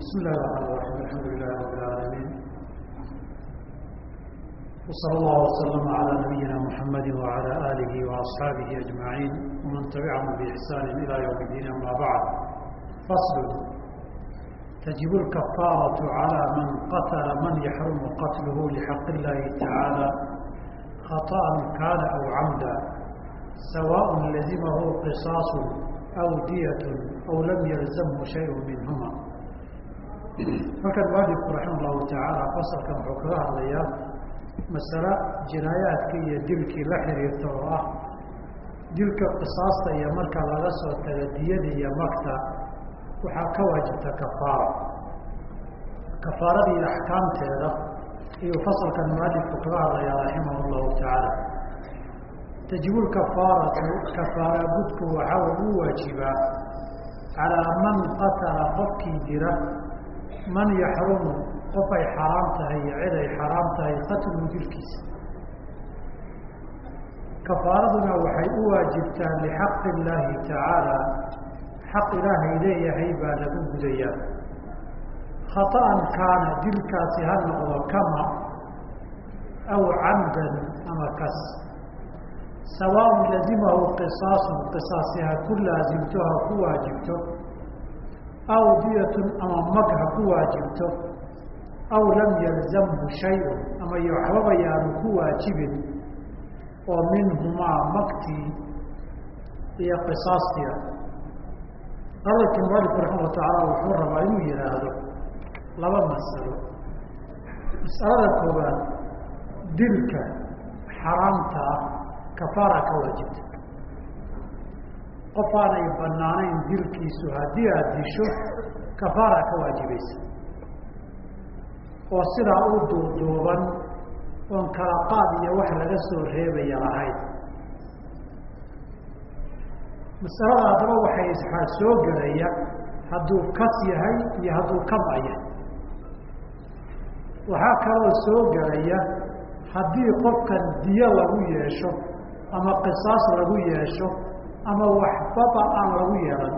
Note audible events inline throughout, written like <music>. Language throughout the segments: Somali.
بسم الله الرحمن الرحيم الحمد لله رب العالمين وصلى الله وسلم على نبينا محمد وعلى آله وأصحابه أجمعين ومن تبعهم بإحسان إلى يوم الدين أما بعد فصل تجب الكفارة على من قتل من يحرم قتله لحق الله تعالى خطأ كان أو عمدا سواء لزمه قصاص أو دية أو لم يلزمه شيء منهما halkan mualifku raxima allahu tacaala fasalkan wuxuu kaga hadlayaa masale jinaayaadka iyo dilkii la xiriirta oo ah dilka qisaasta iyo marka laga soo taga diyada iyo magta waxaa ka waajibta kafaara. Kafaarada iyo axkaamteeda ayuu fasalkan mualifku kaga hadlayaa raximah llahu tacaala tajibulkafaaratu kafaara gudku waxaa u waajibaa calaa man qatala qofkii dira man yaxrumu qof ay xaraam tahay iyo cid ay xaraam tahay qatluhu dilkiisa kafaaraduna waxay u waajibtaa lixaqi illaahi tacaala xaq ilaahay leeyahay baa lagu gudayaa. Khaطa'an kaana dilkaasi ha noqdo kama aw camdan ama kas. Sawaaun lazimahu qisaasun qisaasi ha ku laasimto ha ku waajibto. Aw diyatun ama mag ha ku waajibto. Aw lam yalzamhu shayun ama iyo waxbaba yaanu ku waajibin. Oo minhumaa magtii iyo qisaastia hadalka mualifku raximah tacaala wuxuu rabaa inuu yihaahdo laba masalo. Masalada koowaad dilka xaraamta ah kafaara ka waajibta. Qof aanay banaanayn dilkiisu haddii aada disho kafaara ka waajibaysa oo sidaa u duuduuban oon kala qaad iyo wax laga soo reebaya lahayn masalada haddaba waxay waxaa soo gelaya hadduu kas yahay iyo hadduu kama yahay. Waxaa kaloo soo gelaya haddii qofkan diyo lagu yeesho ama qisaas lagu yeesho ama waxbaba aan lagu yeelan.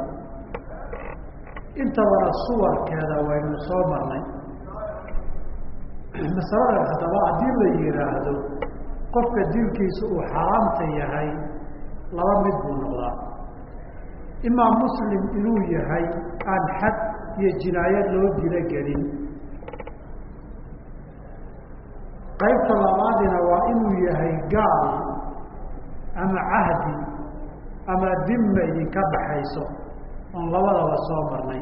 Intabana suwarkeeda waynu soo marnay. Masalada haddaba haddii la yihaahdo qofka dilkiisa uu xaraamta yahay laba mid buu noqdaa imaa muslim inuu yahay aan xad iyo jinaayo loo dilo gelin. Qaybta labaadina waa inuu yahay gaal ama cahdi ama dimma idinka dhaxayso oon labadaba soo marnay.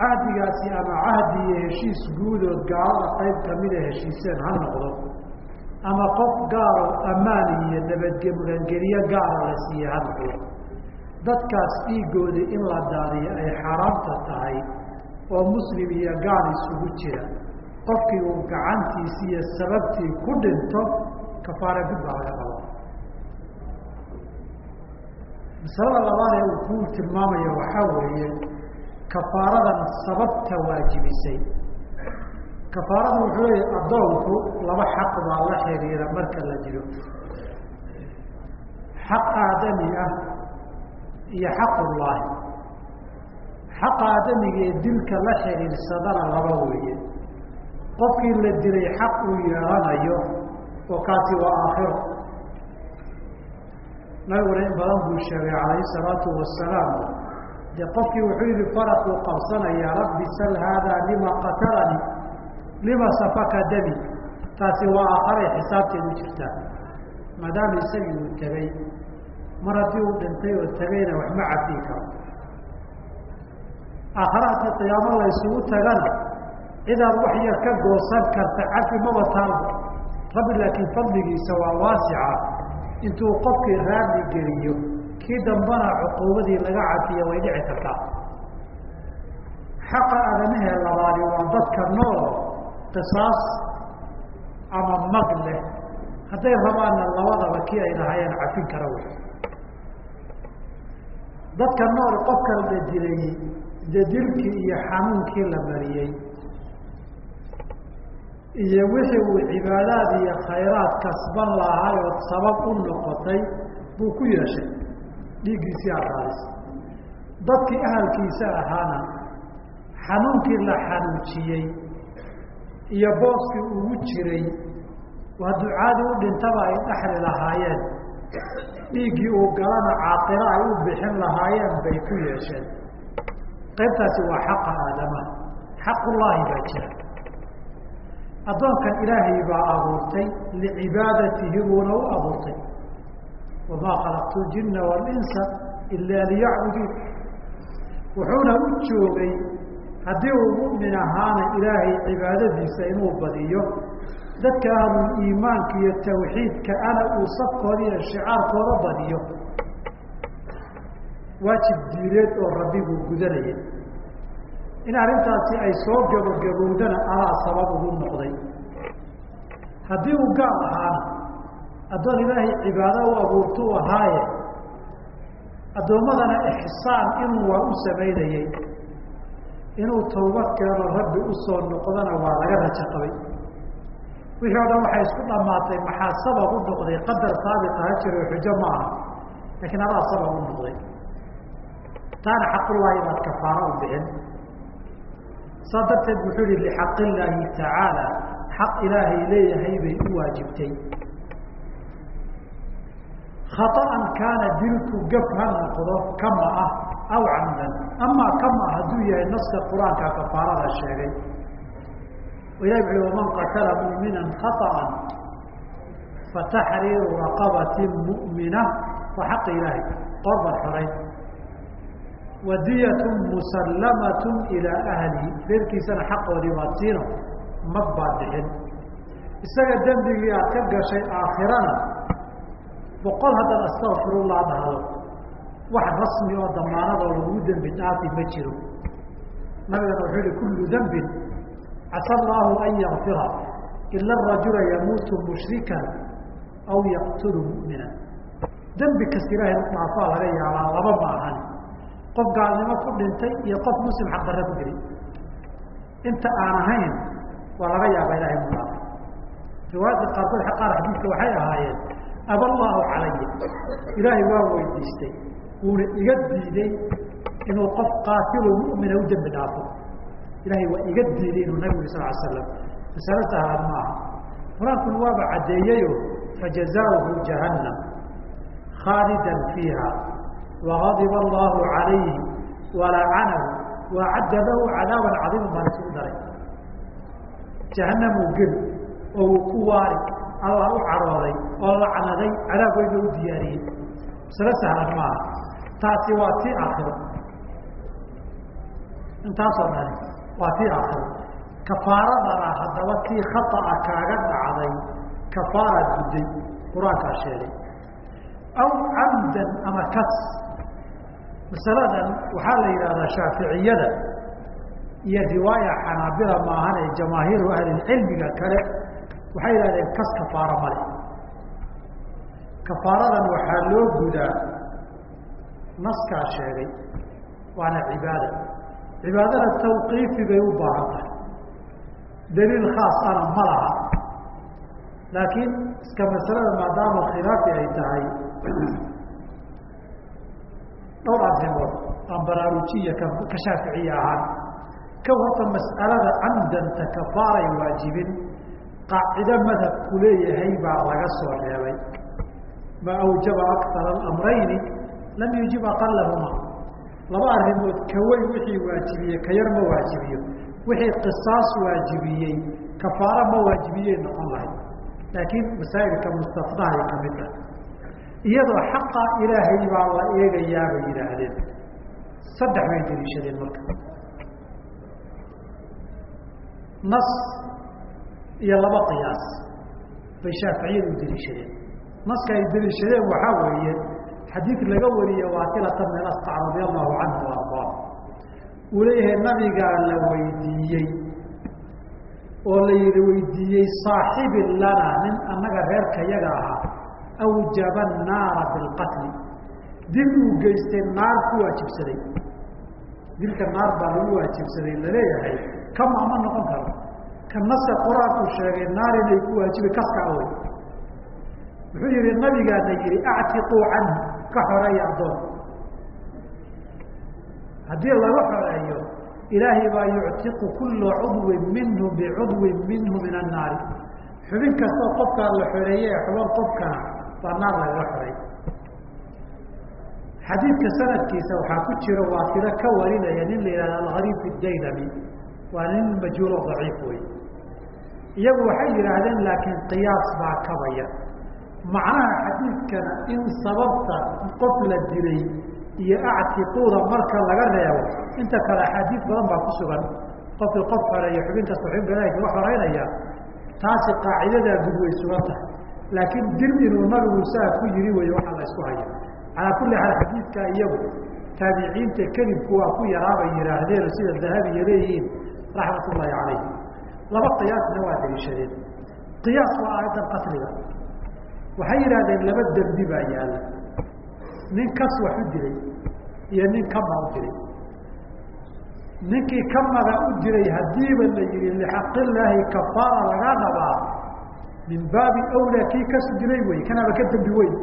Cahdigaasi ama cahdi iyo heshiis guudood gaalada qayb kamida heshiiseen ha noqdo ama qof gaalo ammaan iyo nabadgemagangeliyo gaala la siiye ha noqdo dadkaas dhiigoodii in la daadiyo ay xaaraamta tahay oo muslim iyo gaal isugu jira. Qofkii uu gacantiisi iyo sababtii ku dhinto kafaara gud baa laga qaba. Masalada labaad ee uu ku tilmaamaya waxaa weeye kafaaradan sababta waajibisay. Kafaaradu wuxuu leeya addoonku laba xaq baa la xiriira marka la dilo xaq aadami ah iyo xaqullaahi. Xaqa aadamiga ee dilka la xiriirsadana laba weeye. Qofkii la dilay xaq uu yeelanayo oo kaasi waa aakhiro. Nabiguna in badan buu sheegay calayhi salaatu wasalaam dee qofkii wuxuu yihi faraquu qabsanayaa rabbi sal haadaa lima qatalanii lima safaka dami. Taasi waa aakharay xisaabteedu jirtaa maadaama isagii uu tegey mar haddii uu dhintay oo tegayna wax ma karo. Aakhare qiyaamo la ysugu tagana cidaad wax yar ka goosan karta cafi maba taalba rabbi laakiin fadligiisa waa waasica. Intuu qofkii raadli geliyo kii dambana cuquubadii laga cafiya way dhici kartaa. Xaqa aadamahee labaadi waa dadka nool qisaas ama mag leh. Hadday rabaanna labadaba kii ay lahaayeen cafin kara wey dadka nool qofka la dilay de dilkii iyo xanuunkii la mariyey iyo wixii uu cibaadaad iyo khayraad kasban lahay ood sabab u noqotay buu ku yeeshay. Dhiiggiisii araadis dadkii ahalkiisa ahaana xanuunkii la xanuujiyey iyo booskii ugu jiray waa ducaadii u dhintaba ay dhexli lahaayeen dhiiggii uu galana caaqilo ay u bixin lahaayeen bay ku yeesheen. Qaybtaasi waa xaqa aadamaha xaqullaahi baa jira. Addoonkan ilaahay baa abuurtay licibaadatihi buuna u abuurtay. Wamaa khalaqtu ljinna walinsa ilaa liyacbuduun. Wuxuuna u joogay haddii uu mu'min ahaana ilaahay cibaadadiisa inuu badiyo dadka ahlul iimaanka iyo tawxiidka ana uu safkooda iyo shicaarkooda badiyo. Waajib diineed oo rabbiguu gudanayay in arrintaasi ay soo gabogabowdana alaa sabab ugu noqday. Haddii uu gaal ahaana addoon ilaahay cibaado u abuurtu u ahaaye addoommadana ixsaan inuu waa u samaynayey inuu tawbad keeno rabbi u soo noqdana waa laga rajo qabay wixii o dhan waxay isku dhamaatay maxaa sabab u noqday? Qadar saabita ha jiro xujo ma aha laakiin adaa sabab u noqday. Taana xaqullahi inaad kafaaro u bixin. Saa darteed wuxuu yihi lixaq illaahi tacaala xaq ilaahay leeyahay bay u waajibtay. Khaطa'an kaana dilku gaf ha noqdo kama ah aw camdan. Amaa kama hadduu yahay naska qur'aanka kafaarada sheegay ilahi wuxu waman qatala mu'mina khaطأa fataxriiru raqabati mu'mina waa xaqa ilaahay qorbad xorayn wadiyat musallamat ilaa ahlihi reerkiisana xaqoodii baad siino mag baad bixin isaga dembigii aad ka gashay aakhirana boqol haddaad astakfirullah dhahdo wax rasmi oo damaanadoo lagu dembi dhaafi ma jiro nabigana wuxuu yihi kullu dembin casa allaahu an yakfira ila arajula yamuutu mushrikan aw yaqtulu mu'mina dembi kasta ilahay dhaafaa laga yaabaa laba ma ahan qof gaalnimo ku dhintay iyo qof muslim xaqdarre ku geli inta aan ahayn waa laga yaabaa ilahay mu dhaafo riwaayadka qaarkood qaar xadiidka waxay ahaayeen aba allahu calaya ilaahay waa weydiistay wuuna iga diiday inuu qof qaatilo mu'mina u dembi dhaafo ilahay waa iga diiday inuu nabigu sal l slam masalo sahlan maaha qur'aankuna waaba caddeeyeyo fajazaahu jahannam khaalidan fiiha wagadiba allahu calayhi walacanahu waacadda lahu cadaaban cadiiman baa isugu daray. Jahanamuu geli oo uu ku waari alla u carooday oo lacnaday cadaab weyna u diyaariyey. Masalo sahlan maaha taasi waa tii aakhiro. Intaasoo dhani waa tii aakhiro kafaaradana haddaba kii khata'a kaaga dhacday kafaaraad gudday qur'aankaa sheegay. Aw camdan ama kas. Masaladan waxaa la yidhahdaa shaaficiyada iyo riwaaya xanaabila maahane jamaahiiru ahlilcilmiga kale waxay yidhahdeen kas kafaaro male kafaaradan waxaa loo gudaa. Naskaa sheegay waana cibaada cibaadada tawqiifi bay u baahan tahay. Daliil khaas ana ma laha. Laakiin iska masalada maadaama khilaafi ay tahay <clears throat> dhowr arrimood aan baraarujiya ka ka shaaficiya ahaan. Ka horta mas'alada camdanta kafaaray waajibin qaacido madhabku leeyahay baa laga soo reebay. Ma awjaba akara alamrayni lam yujib aqalahuma laba arrimood ka weyn wixii waajibiye ka yar ma waajibiyo. Wixii qisaas waajibiyey kafaaro ma waajibiyey noqon lahayd laakiin masaa'ilka mustafnahay ka mid ah iyadoo xaqa ilaahay baa la eegayaa bay yidhaahdeen. Saddex bay deliishadeen marka. Nas iyo laba qiyaas bay shaaficiyadu deliishadeen. Naska ay deliishadeen waxaa weeye xadiid laga wariye waasilata min asqac radia allahu canhu ardaa uu leeyahay nabigaa la weydiiyey oo la yidhi weydiiyey saaxibin lana nin annaga reerka yaga ahaa awjaba annaara bilqatli dil uu geystay naar ku waajibsaday. Dilka naar baa lagu waajibsaday la leeyahay kama ma noqon karo. Ka nase qur'aanku sheegay naar inay ku waajibi kaska awey muxuu yihi nabigaana yihi actiquu canhu ka xoreeya addoon. Haddii laga xoreeyo ilaahay baa yuctiqu kula cudwin minhu bicudwin minhu min annaari xubin kastoo qofkaa la xoreeye ee xuban qofkana baa naar lagaga xoreey xadiidka sanadkiisa waxaa ku jira waa tiro ka warinaya nin la yihahda algariib daylami waa nin majhuulo daciif wey iyagu waxay yidhaahdeen laakiin qiyaas baa kabaya macnaha xadiidkana in sababta qof la dilay iyo actiquuda marka laga reebo inta kale axaadiid badan baa ku sugan. Qofkii qof xoreeya xubin kasta xubinka ilahi kaga xoreynaya taasi qaacidadaa gud way sugan tahay. Laakiin dil inuu nabigu saa ku yiri weeye waxaa la isku haya calaa kulli xaal xadiidkaa iyagu taabiciinta kelibku waa ku yaraabay yihaahdeen sida dahabiya leeyihiin raxmat ullaahi calayh laba qiyaasna waa daliishadeen. Qiyaas waa aayaddan qatliga waxay yidhahdeen laba dembi baa yaalla. Nin kas wax u dilay iyo nin kama u dilay ninkii kamaga u dilay haddiiba la yihi lixaqillaahi kafaara laga rabaa. Min baabi awlaa kii kasu dilay wey kanaaba ka dembi weyn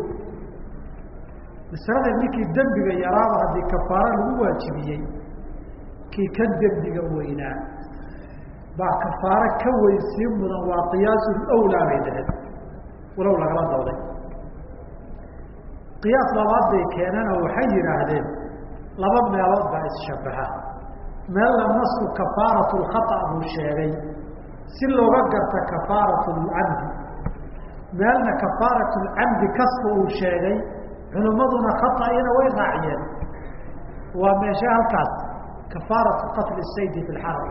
masalada ninkii dembiga yaraaba haddii kafaaro lagu waajibiyey kii ka dembiga weynaa baa kafaaro ka weyn sii mudan waa qiyaasu awlaa bay dhaheen walow lagala dooday qiyaas labaad bay keeneen oo waxay yidhaahdeen laba meelood baa isshabaha meelna nasku kafaaratu lkhata buu sheegay. Si looga garta kafaaratu lcamdi meelna kafaaratu lcamdi kaska uu sheegay culimmaduna khaطa'ina way raaciyeen. Waa meeshe halkaas kafaaratu qatli saydi fi lxaram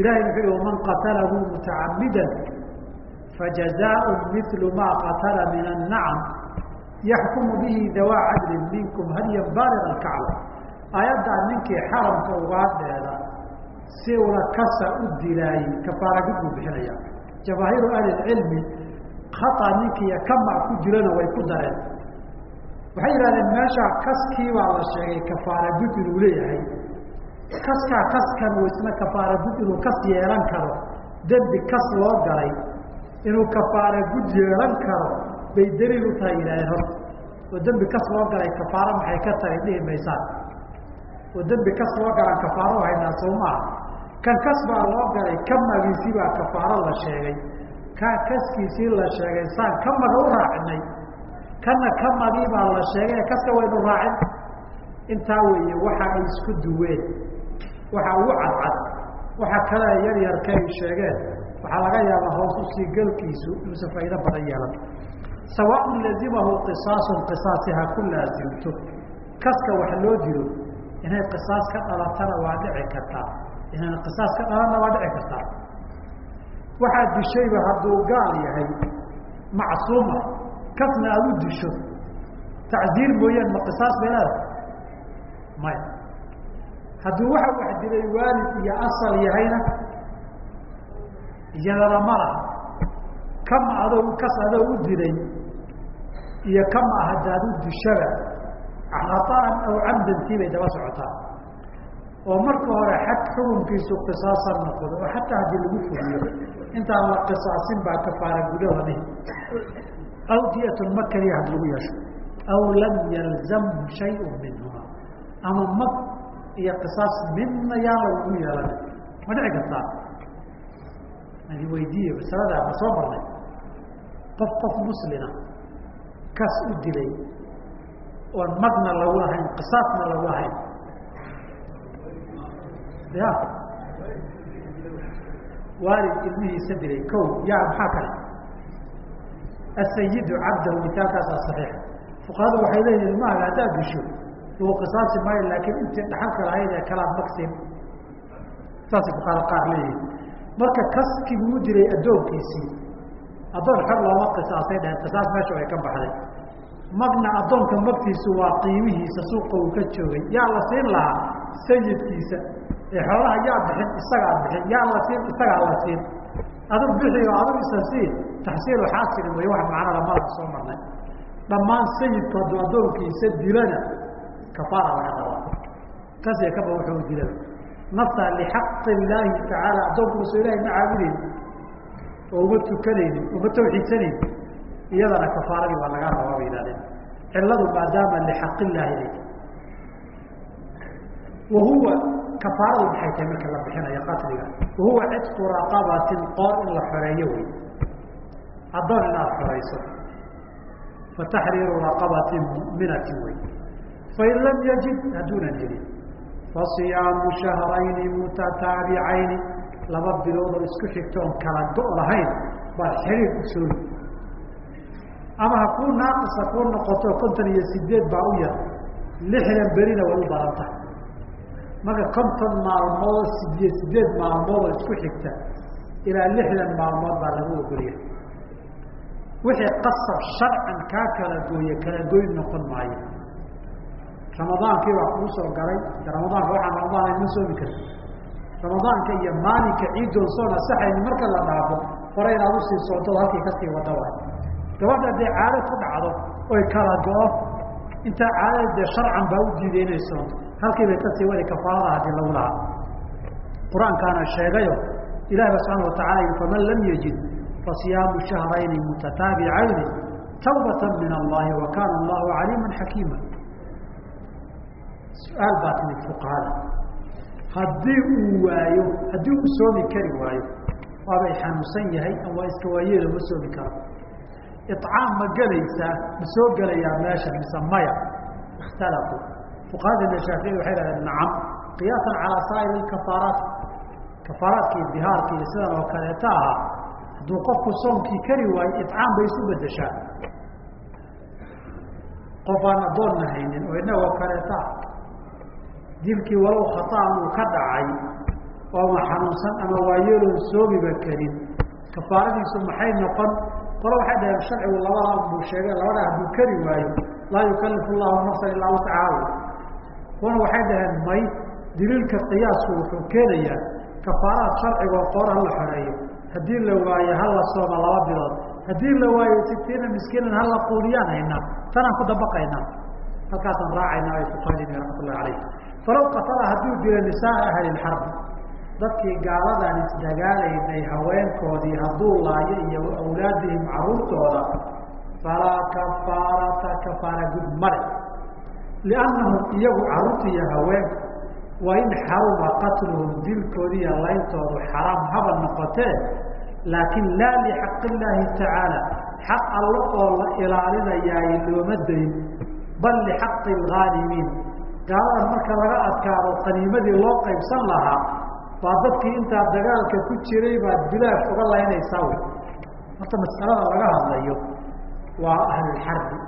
ilahay wuxuu yihi waman qatalahu mutacamida fajazaaء mil ma qatala min الnacam yaxkumu bihi dawaa cadlin minkum hadyan baaliga alkacba aayaddaa ninkii xaramka ugaadheeda si una kasa u dilaayey kafaara gud buu bixinaya jamaahiiru ahli cilmi khata ninkiiyo kama ku jirana way ku dareen waxay yidhahdeen meeshaa kaskii baa la sheegay kafaara gud inuu leeyahay kaskaa kaskan uu isna kafaara gud inuu kas yeelan karo dembi kas loo galay inuu kafaara gud yeelan karo bay daliil u tahay yidhahdeen horta oo dembi kas loo galay kafaaro maxay ka tahay dhihi maysaan oo dembi kas loo galaan kafaaro haynaa soo maaha kan kas baa loo galay kamagiisii baa kafaaro la sheegay. Kaa kaskiisii la sheegay saan kamaga u raacinay kana kamagii baa la sheegay kaska waynu raacin. Intaa weeye waxa ay isku duween. Waxa ugu cadcad. Waxa kale yar yarka ay sheegeen waxaa laga yaabaa hoos u sii galkiisu inuusan faa'ido badan yeelan. Sawaaun lazimahu qisaasun qisaasi ku laasimto kaska wax loo dilo inay qisaas ka dhalatana waa dhici kartaa. Inayna qisaas ka dhalanna waa dhici kartaa. Waxaad dishayba hadduu gaal yahay macsuuma kasna aada u disho tacziir mooyaan ma qisaas leedahay? Maya. Hadduu waxa wax dilay waalid iyo asal yahayna iyadana ma laha. Kama adoo kas adoo u dilay iyo kama haddaad u dishaba khaطa'an aw camdantii bay daba socotaa. Oo marka hore xag xukunkiisu qisaasan noqdo oo xataa haddii lagu fuliyo intaan la qisaasin baa kafaara dhihi aw diyatun ma had lagu yeesho. Aw lam yalzamhu shayء minhuma ama mag iyo qisaas midna yaan lagu yeelan. Ma dhici kartaa ani weydiiye masaladaa ma soo marnay. Qof qof muslina kas u dilay. Oon magna lagu lahayn qisaasna lagu lahayn. Ya. Waalid ilmihiisa dilay. Ko yaa maxaa kale? Asayidu cabdahu mitaalkaasaa saxiix. Fuqahadu waxay leeyihiin ilmahaga haddaad disho lagu qisaasi maayo laakiin intii dhaxalka lahayd kalaad magsin saasay fuqahada qaar leeyihiin marka kaskii buu dilay addoonkiisii addoon xor looma qisaasay dhaheen qisaas meesha ay ka baxday. Magna addoonka magtiisu waa qiimihiisa suuqa uu ka joogay. Yaa la siin lahaa sayidkiisa ee xoolaha yaa bixin isagaa bixin. Yaa la siin isagaa la siin. Adug bixiyo adug isa siin taxsiilu xaasilin way wax macnada mala soo marnay. Dhammaan sayidku hadduu addoonkiisa dilana kafaara laga rabaa. Kasiya kaba wuxuu dilaba naftaa lixaqi illaahi tacaala addoonkuuso ilahay ma caabudeyn oo uma tukanaynin uma tawxiidsanaynin iyadana kafaaradii waa lagaa rabaa bay yihahdeen ciladu maadaama lixaqillaahi ay wahuwa kafaaradu maxay tahay marka la bixinayo qatliga? Wahuwa cidqu raqabatin qoor in la xoreeyo wey addoon inaad xorayso fataxriiru raqabatin mu'minatin wey fain lam yajid hadduunan helin fasiyaamu shahrayni mutataabicayni laba bilood oo isku xigtoon kala go' lahayn baad xiriir usooyi ama ha kuu naaqisa kuu noqoto konton iyo sideed baa u yar lixdan berina way u badan tahay marka konton maalmood sideed sideed maalmood oo isku xigta ilaa lixdan maalmood baa lagu ogolya wixii qasab sharcan kaa kala gooye kala goyn noqon maayo ramadaankii baa kuu soo galay ramadaanka waxaan ramadaan ma soomi karti ramadaanka iyo maalinka ciiddoon soon asaxayni marka la dhaafo hore inaad u sii soonto halkii ka sii wada waay. Gabadha hadday caado ku dhacdo oy kala go-o intaa caadada dee sharcan baa u diiday inay soonto halkii bay ka sii wadi kafaarada haddii lagu lahaa. Qur'aankaana sheegayo ilahi ba subxaana watacala yii faman lam yajid fasiyaamu shahrayni mutataabicayni tawbata min allahi wa kaana allahu caliima xakiima su'aal baa timid fuqahada. Haddii uu waayo haddii uu soomi kari waayo waabay xanuunsan yahay ama iska waayeelo ma soomi karo. Icaam ma gelaysaa ma soo gelayaa meesha mise maya. Ikhtalafuu fuqahadana shaafici waxay dhahdeen nacam. Qiyaasan calaa saa'ir kafaaraat kafaaraadka iyo bihaarka iyo sidan oo kaleeta ahaa hadduu qofku soomkii kari waayo icaam bay isu bedeshaa qof aan addoonna haynin oo inagoo kaleeta ah dilkii walow khataan uu ka dhacay oo ma xanuunsan ama waayeeloon soomiba karin. Kafaaradiisu maxay noqon? Qole waxay dhaheen sharcigu labadaa buu sheegay labadaa hadduu kari waayo. Laa yukalifu llahu nafsan ilaa wuscaha kuwana waxay dhaheen may daliilka qiyaasku wuxuu keenayaa kafaaraad sharcigoo qoor hala xoreeyo. Haddii la waayo hala sooma laba bilood. Haddii la waayo sitiina miskiinan hala quuliyaan haynaa tanaan ku dabaqaynaa halkaasaan raacaynaa ay fuqahadii raxmat ullahi falow qatala hadduu dilo nisaa ahli lxarbi dadkii gaaladan isdagaalaynay haweenkoodii hadduu laayo iyo awlaadihim caruurtooda falaa kafaarata kafaara gud male. Liannahum iyagu carruurta iyo haweenka waa in xaruma qatluhum dilkoodi iyo layntoodu xaraam haba noqotee laakiin laa lixaq illaahi tacaala xaq allo oo la ilaalinayaay looma dayn bal lixaqi alghaalimiin gaaladan marka laga adkaado qaniimadii loo qaybsan lahaa waa dadkii intaa dagaalka ku jiray baad bilaash uga laynaysaa wy horta masalada laga hadlayo waa ahlulxarbi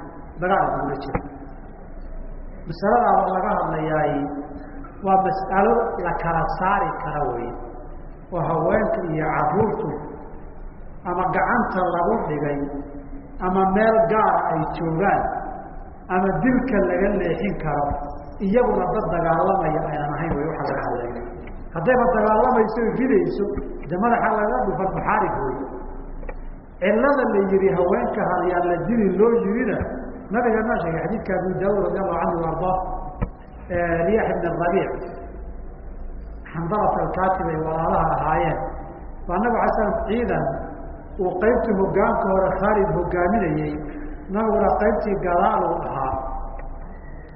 dagaal lagula jiro masaladaaba laga hadlayaay waa mas'alo la kala saari kara wey oo haweenka iyo caruurtu ama gacanta lagu dhigay ama meel gaara ay joogaan ama dilka laga leexin karo iyaguna dad dagaalamaya aynan ahayn way waxa laga hadlaya haddayba dagaalamayso ridayso de madaxa laga dhufan maxaarib wey cilada la yihi haweenka halyaa la dili loo yirina nabiga noo sheegay xadiidka abu daawud radi allahu canhu arda riyax ibn rabiic xandarat alkaatib ay walaalaha ahaayeen. Baa nabig ala slam ciidan uu qaybtii hogaanka hore khaalid hogaaminayey nabiguna qaybtii gadaal uu ahaa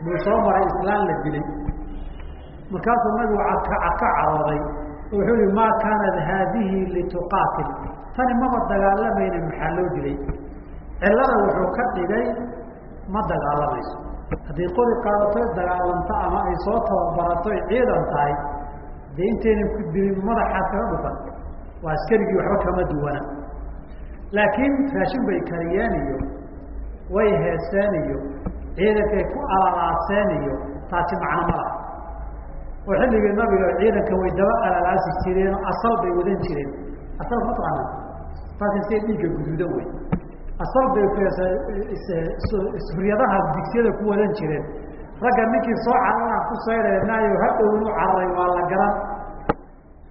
buu soo maray islaan la dilay. Markaasuu nabigu ka carooday. Oo wuxuu yihi maa kaanat haadihi lituqaatil. Tani maba dagaalamayna maxaa loo dilay? Cilada wuxuu ka dhigay ma dagaalamayso haddii qori qaadato dagaalanto ama ay soo tababarato ay ciidan tahay dee intaynan ku dilin madaxaad kaga dhufan. Waa askarigii waxba kama duwana laakiin raashin bay kariyeen iyo way heeseen iyo ciidankay ku alalaaseen iyo taasi macno ma laha. Oo xilligii nabiga ciidanka way daba alalaasi jireenoo asal bay wadan jireen. Asal mataqaana taasi sie dhiigga guduudan wey asal bay suryadaha digsiyada ku wadan jireen. Ragga ninkii soo cararaan ku sayreenaayo hadhownu cararay waa la garan.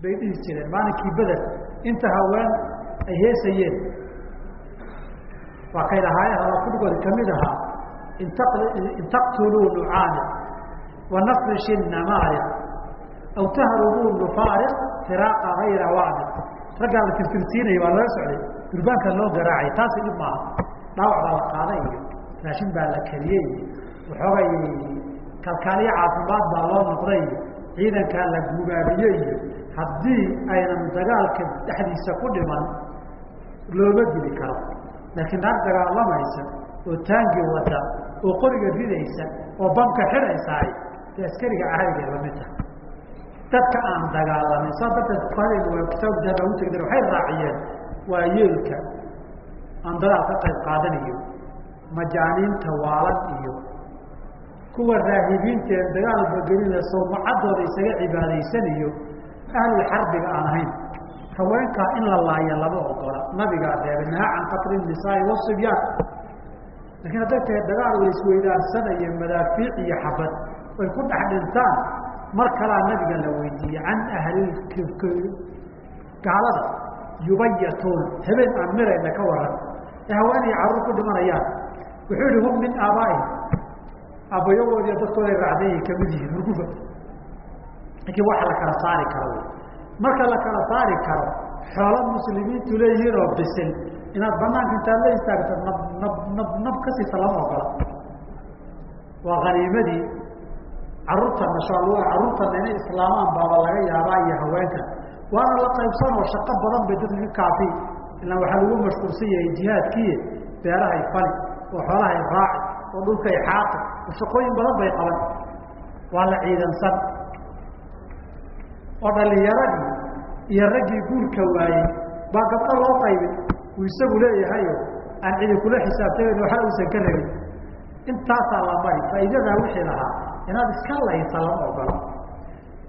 Bay dhihi jireen. Maalinkii beder inta haween ay heesayeen. Waa kay lahaayeen hadalkudhigood ka mid ahaa in taqtuluu nucaani wa nafrishi aw tahrubuu nufaariq firaaqa hayra waamid raggaa la tirtirsiinaya waa laga socday durbaanka loo garaacay taasi dhib maaha. Dhaawac baa la qaaday iyo raashin baa la kariyey waxoogay kalkaaliyo caafimaad baa loo noqday ciidankaa la gubaabiyey. Iyo haddii aynan dagaalka dhexdiisa ku dhiman looma dili karo. Laakiin naag dagaalamaysa oo taangi wata oo qoriga ridaysa oo bamka xidhaysaay dee askariga caadiga la mid tahay dadka aan dagaalamin saa darteed fuqahadeynu waa kitaab dahaba u tegden waxay raaciyeen waa yeelka aan dagaal ka qayb qaadanayo majaaniinta waalan iyo kuwa raahibiinta ee dagaalba gelina sawmacaddooda isaga cibaadaysanayo ahlul aan ahayn. Haweenkaa in la laaya lama ogola nabigaa reebay nahaa can qatli nisaai wasibyaan lakiin hadday tahay dagaal la isweydaarsanayo madaafiic iyo xabad way ku dhex dhintaan. Mar kalaa nabiga la weydiiyey can ahli yubayatuun. Habeen aan mirayna ka waran ee haweenay carruur ku dhimanayaan. Wuxuu yihi hum min aabaa'i aabbayagoodiiyo dadkooday raacdayay ka mid yihiin murgufa laakiin waxa la kala saari karo. Marka la kala saari karo xoolo muslimiintu leeyihiin oo bisil inaad banaanka intaad la istaagto nab nab nab nab ka siisa lama ogola. Waa haniimadii carruurta mashaalla carruurtana inay islaamaan baaba laga yaabaa iyo haweenka. Waana la qaybsan oo shaqo badan bay dadka ka kaafi ilaan waxaa lagu mashquulsan yahay jihaadkiiye beerahay fali oo xoolahay raaci oo dhulkay xaaqi oo shaqooyin badan bay qaban. Waa la ciidansan. Oo dhalinyaradii iyo raggii guurka waayey. Baa gabdho loo qaybin uu isagu leeyahayo aan cidi kula xisaabtamayn waxna uusan ka rabin. Intaasaa la mari faa'iidadaa wixii lahaa inaad iska laysa lama ogola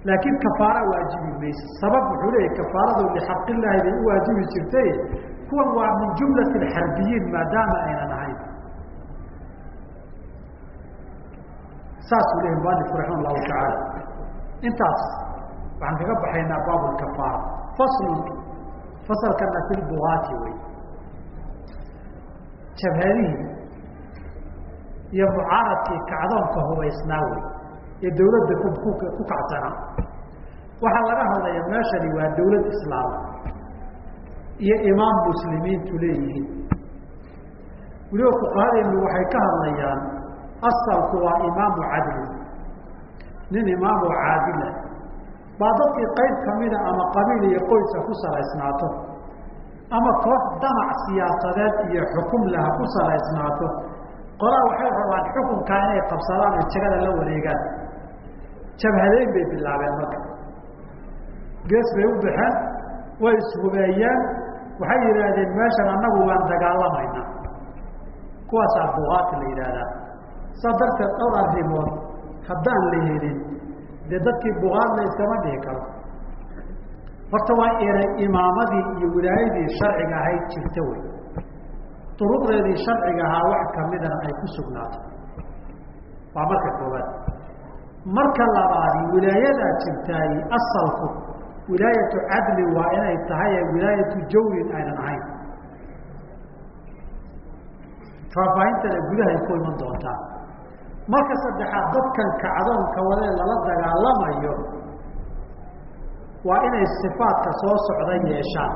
laakiin kafaara waajibi mayse sabab wuxuu leeyahy kafaaradu lixaqillaahi bay u waajibi jirtay. Kuwan waa min jumlati alxarbiyiin maadaama aynan ahayn. Saasuu leeyahy mualifku raxima allahu tacaala intaas waxaan kaga baxaynaa baab lkafaara faslun fasalkana fi lbugaati wey jabhadihii iyo mucaaradkii kacdoonka hubaysnaa wey ee dawladda ku kacsanaa waxaa laga hadlaya meeshani waa dawlad islaam iyo imaam muslimiintu leeyihiin. Weliba fuqahadeenu waxay ka hadlayaan asalku waa imaamu cadli nin imaamu caadila. Baa dadkii qayb kamida ama qabiil iyo qoysa ku salaysnaato ama koox damac siyaasadeed iyo xukum laha ku salaysnaato. Qolaa waxay rabaan xukunkaa inay qabsadaan oo jagada la wareegaan. Jabhadeyn bay bilaabeen marka. Gees bay u baxeen way ishubeeyeen waxay yidhaahdeen meeshan annagu waan dagaalamaynaa. Kuwaasaa bugaati la yidhaahdaa. Saa darteed dhowr arrimood haddaan la helin dee dadkii bugaad la iskama dhihi karo horta waa inay imaamadii iyo wilaayadii sharciga ahayd jirta wey duruqdeedii sharciga ahaa wax kamidana ay ku sugnaato. Waa marka koobaad marka labaadi wilaayadaa jirtaay asalku wilaayatu cadli waa inay tahay wilaayatu jawrin aynan ahayn. Faahfaahintada gudahay ku iman doontaa marka saddexaad dadkan kacdoonka wadee lala dagaalamayo waa inay sifaadka soo socda yeeshaan.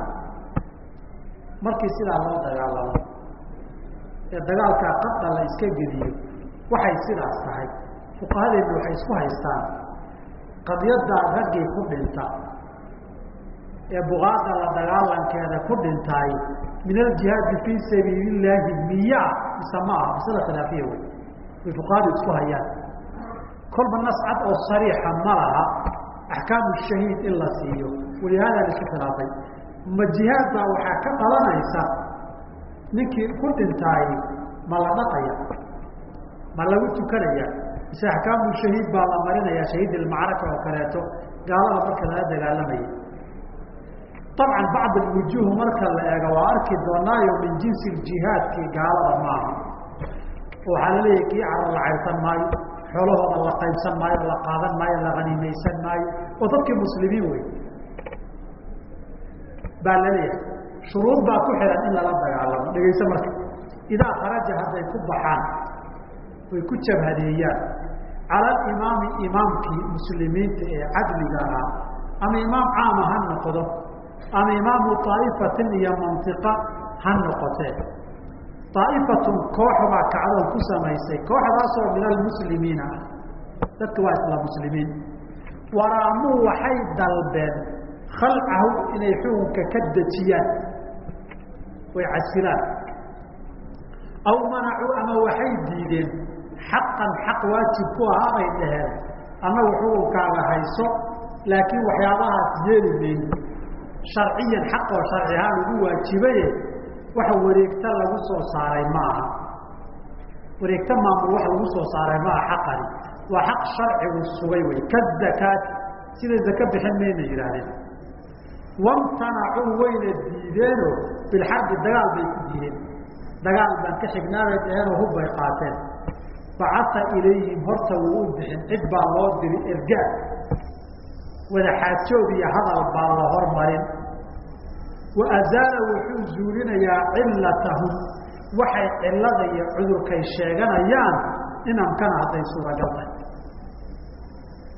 Markii sidaa loo dagaalamo ee dagaalkaa qadda la iska geliyo waxay sidaas tahay. Fuqahadeenu waxay isku haystaan? Qadyadaa raggii ku dhinta ee bugaada la dagaalankeeda ku dhintaay min aljihaadi fii sabiili illaahi miyaa? Mise ma aha masala khilaafiya wey way? Fuqahadu isku hayaan. Kolba nas cad oo sariixa ma laha axkaamu shahiid in la siiyo. Walihaada la isku khilaafay. Ma jihaad baa waxaa ka dhalanaysa? Ninkii ku dhintaay ma la dhaqaya? Ma lagu tukanaya? Mise axkaamu shahiid baa la marinaya shahiid ilmacraka oo kaleeto? Gaalada marka lala dagaalamaya dabcan bacd alwujuuh marka la eego waa arki doonaayo min jinsi jihaadkii gaalada maaha. Waxaa la leeyahy kii cara la cayrsan maayo xoolahooda la qaybsan maayo la qaadan maayo la hanimaysan maayo oo dadkii muslimiin wey baa la leeyahay shuruud baa ku xihan in lala dagaalamo. Dhegayso marka idaa kharaja hadday ku baxaan way ku jabhadeeyaan. Cala alimaami imaamkii muslimiinta ee cadliga ahaa ama imaam caama ha noqdo ama imaamu aa'ifatin iyo mantiqa ha noqotee aa'ifatun koox baa kacdoon ku samaysay kooxdaasoo min almuslimiina ah dadka waa isla muslimiin waraamuu waxay dalbeen khalcahu inay xukunka ka dejiyaan way casilaan aw manacuu ama waxay diideen xaqan xaq waajib ku ahaa bay dhaheen annagu xukunkaaga hayso laakiin waxyaabahaas yeeli mayno sharciyan xaq oo sharci ahaan ugu waajibaye waxa wareegta lagu soo saaray ma aha wareegta maamul wax lagu soo saaray ma aha xaqani. Waa xaq sharcigu sugay wey kazakaati sida zaka bixin mayna yidhaahdeen wamtanacuu wayna diideenoo bilxarbi dagaal bay ku diideen. Dagaal baan ka xignaabay dhaheenoo hub bay qaateen. Bacata ilayhim horta wuu u bixin cid baa loo diri ergaa wadaxaajood iyo hadal baa la hormarin wa azaala wuxuu zuulinayaa cilatahum waxay cilada iyo cudurkay sheeganayaan inamkana hadday suuragal tahay.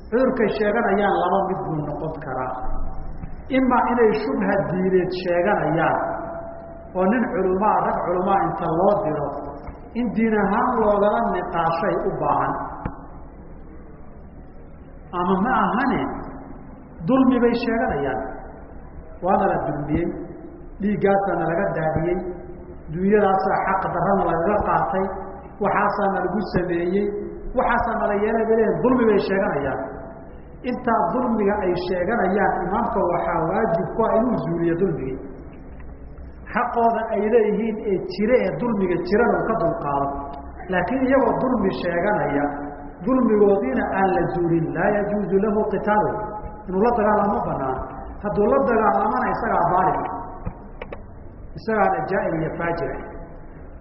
Cudurkay sheeganayaan laba mid buu noqon karaa. Imaa inay shubha diineed sheeganayaan oo nin culumaa rag culumaa inta loo diro in diin ahaan loogala niqaashay u baahan. Ama ma ahane dulmi bay sheeganayaan waana la dulmiyey dhiiggaasaana laga daadiyey dunyadaasaa xaq darana lagaga qaatay waxaasaana lagu sameeyey waxaasaana la yeelay bay leeyihiin dulmi bay sheeganayaan. Intaa dulmiga ay sheeganayaan imaamka waxaa waajib ku ah inuu zuuliyo dulmigii xaqooda ay leeyihiin ee jire ee dulmiga jirana uu ka dulqaado. Laakiin iyagoo dulmi sheeganaya dulmigoodiina aan la zuulin laa yajuuzu lahu qitaalu inuu la dagaalamo banaan hadduu la dagaalamana isagaa baalim isagaana jaa-ir iyo faajira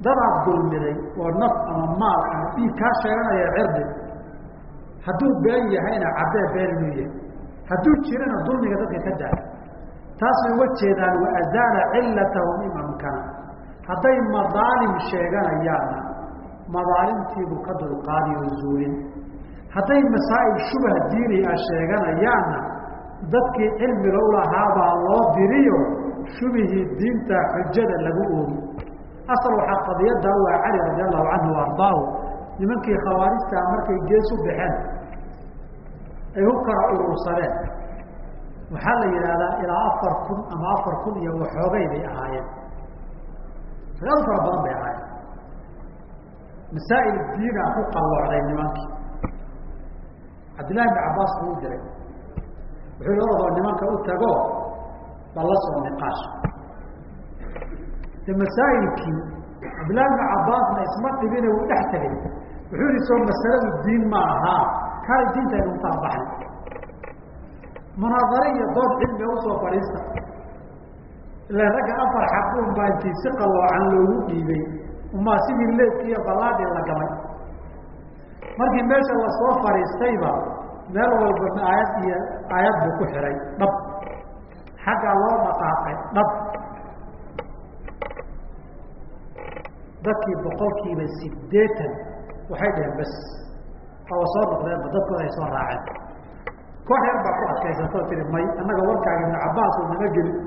dadaad dulmiday oo naf ama maal ama dhiig kaa sheeganaya cirdi. Hadduu been yahayna caddee been inuu yahay. Hadduu jirana dulmiga dadka ka daa taasay uga jeedaan wa azaala cilatahum imamkana hadday madaalim sheeganayaanna madaalimtiibuu ka dulqaadi oo zuulin. Hadday masaa'il shubha diini ah sheeganayaanna dadkii cilmiga ulahaabaa loo diriyo shubihii diinta xujada lagu oogi. Asal waxaa qadiyadda u ah cali radi allahu canhu ardaahu nimankii khawaarijtaa markay gees u baxeen ay u kala urursadeen. Waxaa la yidhaahdaa ilaa afar kun ama afar kun iyo waxoogay bay ahaayeen. Ragadu fara badan bay ahaayeen. Masaa'il diina ku qalloocday nimankii. Cabdillahi ibn cabbaas buu u diray wuxuu oradoo nimanka u tago bal la niqaash de masaa'ilkii cabdillahi ibnu cabbaasna isma dhibine wuu dhex tegay wuxuu yihi soo masaladu diin ma ahaa kaalay diinta aynu baxnay munaadare iyo dood cilmiga u soo fadhiista. Ila ragga afar xaquun baa intii si qaloocan loogu dhiibay. Umaa sidii leedki iyo ballaadii la gamay. Markii meesha la soo fadhiistayba meel walba aayad iyo aayad buu ku xihay dhab. Xaggaa loo dhaqaaqay dhab. Dadkii boqolkiiba sideetan waxay dhaheen bas aba soo noqdeenba dadkooda ay soo raaceen. Koox yar baa ku adkaysatoo tihi may annaga warkaaga ibnu cabbaas oo nama gelin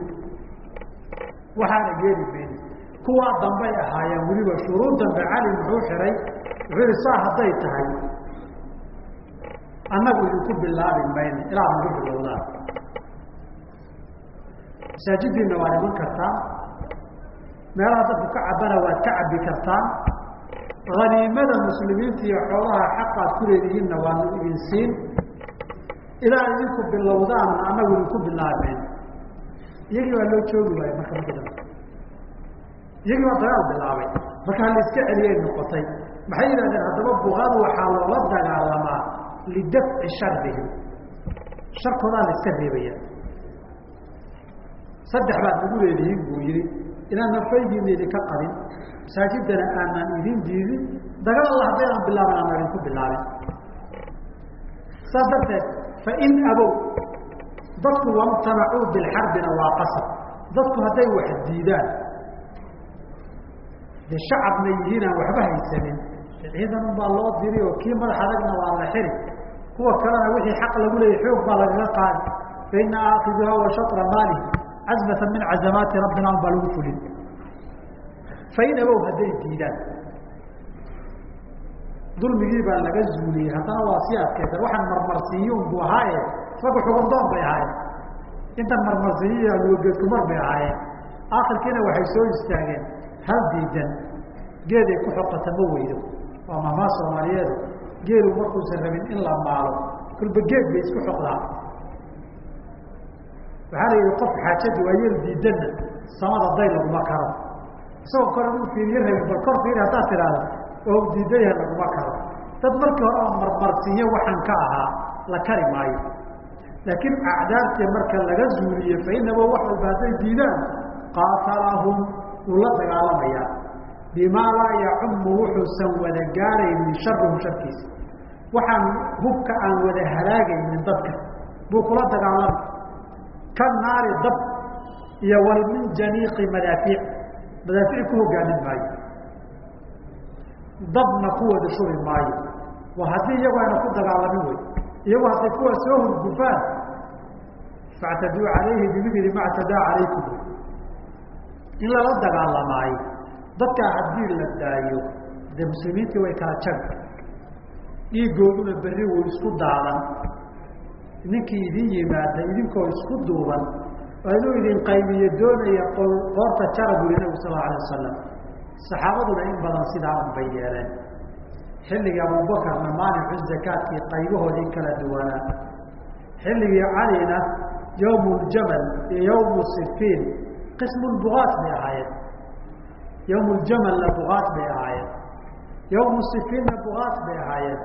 waxaana geeli mayni kuwaa dambay ahaayeen weliba shuruud dambe cali muxuu xihay wuxuu yihi saa hadday tahay annagu idinku bilaabi mayno ilaa nagu bilowdaan masaajidiinna waa iman kartaan meelaha dadku ka cabana waad ka cabbi kartaan haniimada muslimiinta iyo xoolaha xaqaad ku leedihiinna waanu idin siin. Ilaa idinku bilowdaan annagu idinku bilaabeyn iyagii waa loo joogi waaye marka dambe iyagii waa dagaal bilaabay. Marka hala iska celiyay noqotay. Maxay yidhahdeen haddaba bukadu waxaa loola dagaalamaa lidafci sharihim sharkoodaa la iska reebaya saddex baad nagu leedihiin buu yihi inaan nafaydiina idinka qabin masaajidana aanaan idin diidin dagaal alla haddaynaan bilaaban aan idinku bilaabin saas darteed fain abow dadku wamtanacuu bilxarbina waa qasab dadku hadday wax diidaan dee shacabna yihiin aan waxba haysanin ciidan unbaa loo diri oo kii madax adagna waa la xiri kuwa kalena wixii xaq lagu leeyay xoog baa lagaga qaadi faina aakiduha wa shatra maalihi cazmatan min cazamaati rabbina baa lagu fulin. Fain abow hadday diidaan dulmigii baa laga zuuliyey. Haddana waa sii adkaysan waxaan marmarsiiyun buu ahaaye? Isagu xugundoon bay ahaayeen. Intan marmarsiiyiy algeedkumar bay ahaayeen. Akhirkiina waxay soo istaageen hal diidan geeday ku xoqata ma weydo. Waa mahmaa soomaaliyeedu geelu markuusan rabin in la maalo kulba geed bay isku xoqdaa. Waxaa la yihi qof xaajadi waa yar diidanna samada day laguma karo. Isagoo kore uu fiiriye rabin bal kor fiiri haddaad tidhaahda oo yahay laguma karo. Dad markii hore oo marmarsiiyo waxaan ka ahaa la kari maayo. Laakiin acdaartee marka laga zuuliye fainaba wax walba hadday diidaan qaatalahum wuu la dagaalamayaa bimaa laa yacumu wuxuusan wada gaaraynin sharuhum sharkiisa waxaan hubka aan wada halaagaynin dadka. Buu kula dagaalamay ka naari dab iyo wal min janiiqi madaafiic. Madaafiic ku hogaamin maayo. Dabna ku wada shubi maayo. Waa haddii iyagu ayna ku dagaalamin wey iyagu hadday kuwa soo hurgufaan factaduu calayhi bimidli ma ctadaa calaykum. In lala dagaalamaayo. Dadkaa haddii la daayo dee muslimiintii way kala jabi dhiigooduna berri wuu isku daadan ninkii idin yimaada idinkoo isku duuban inuu idin qaybiyo doonaya qoorta jara buri nabigu sal alay wasalam saxaabaduna in badan sidaa un bay yeeleen. Xilligii abubakarna maanicu zakaadkii qaybahoodii kala duwanaa. Xilligii calina yawm ljamal iyo yawmu sifiin qismu bugaat bay ahaayeen. Yawm ljamalna bugaat bay ahaayeen yawmu sifiinna bugaat bay ahaayeen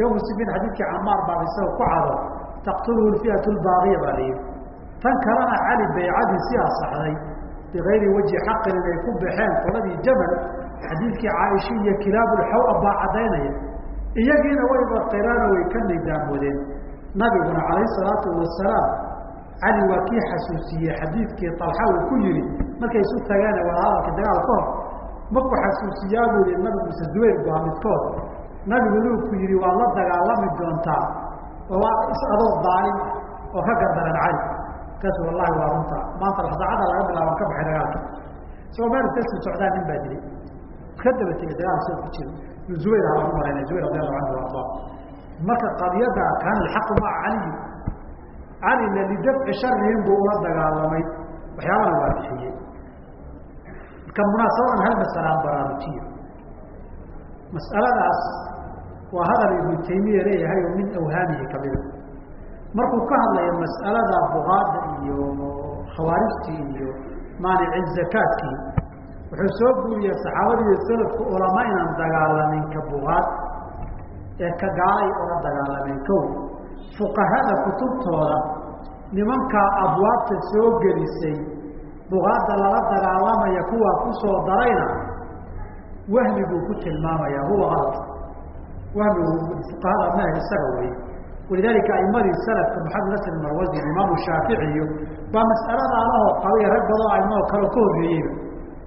yawmu sifiin xadiidkii camaar baa isaga ku cado taqtuluhu fiat lbaaqiya baa la yihi tan kalena cali baycadii si asaxday bigayri wajhi xaqin inay ku baxeen qoladii jamal xadiidkii caaisha iyo kilaabulxawa baa caddaynaya iyagiina wayba qiraano way ka nidaamoodeen nabiguna calayhi salaatu wasalaam cali waa kii xasuusiyey xadiidkii alxa uu ku yihi markay isu tageene wadahadalka dagaal ka hor markuu xasuusiyaa buu yihi nabigu mise zubayr baa midkood. Nabigu inuu ku yihi waad la dagaalami doontaa oo is adoo daalim oo ka gardaran cali kaas wallahi waa runta. Maanta saacada laga bilaaban ka baxay dagaalka. Isagoo meel iska socdaa nin baa dilay ka daba tegay dagaal soo ku jira zubayr ha lagu malayna zubayr radi allahu canhu arda marka qadiyada kaana alxaqu maca caliyi calina lidafci sharihim buu ula dagaalamay. Waxyaabana waa bixiyey marka munaasabadan hal masalaan baraarujiya mas'aladaas waa hadal ibnu taymiya leeyahay oo min awhaamihi kamida markuu ka hadlayo mas'alada bugaada iyo khawaarijtii iyo maanici zakaadkii wuxuu soo guuriyey saxaabada iyo salafku ulama inaan dagaalamin ka bugaad ee ka gaalay ola dagaalameen kow fuqahada kutubtooda nimankaa abwaabta soo gelisay bugaadda lala dagaalamaya kuwaa ku soo darayna wahmiguu ku tilmaamaya huwa alad wahmigu fuqahada mah isaga wey. Walidaalika aimadii salafka maxamed nasr marwazi imaamu shaaficiyo baa mas'aladaa lahoo qabay rag badoo aimoo kaleo ka horreeyeyba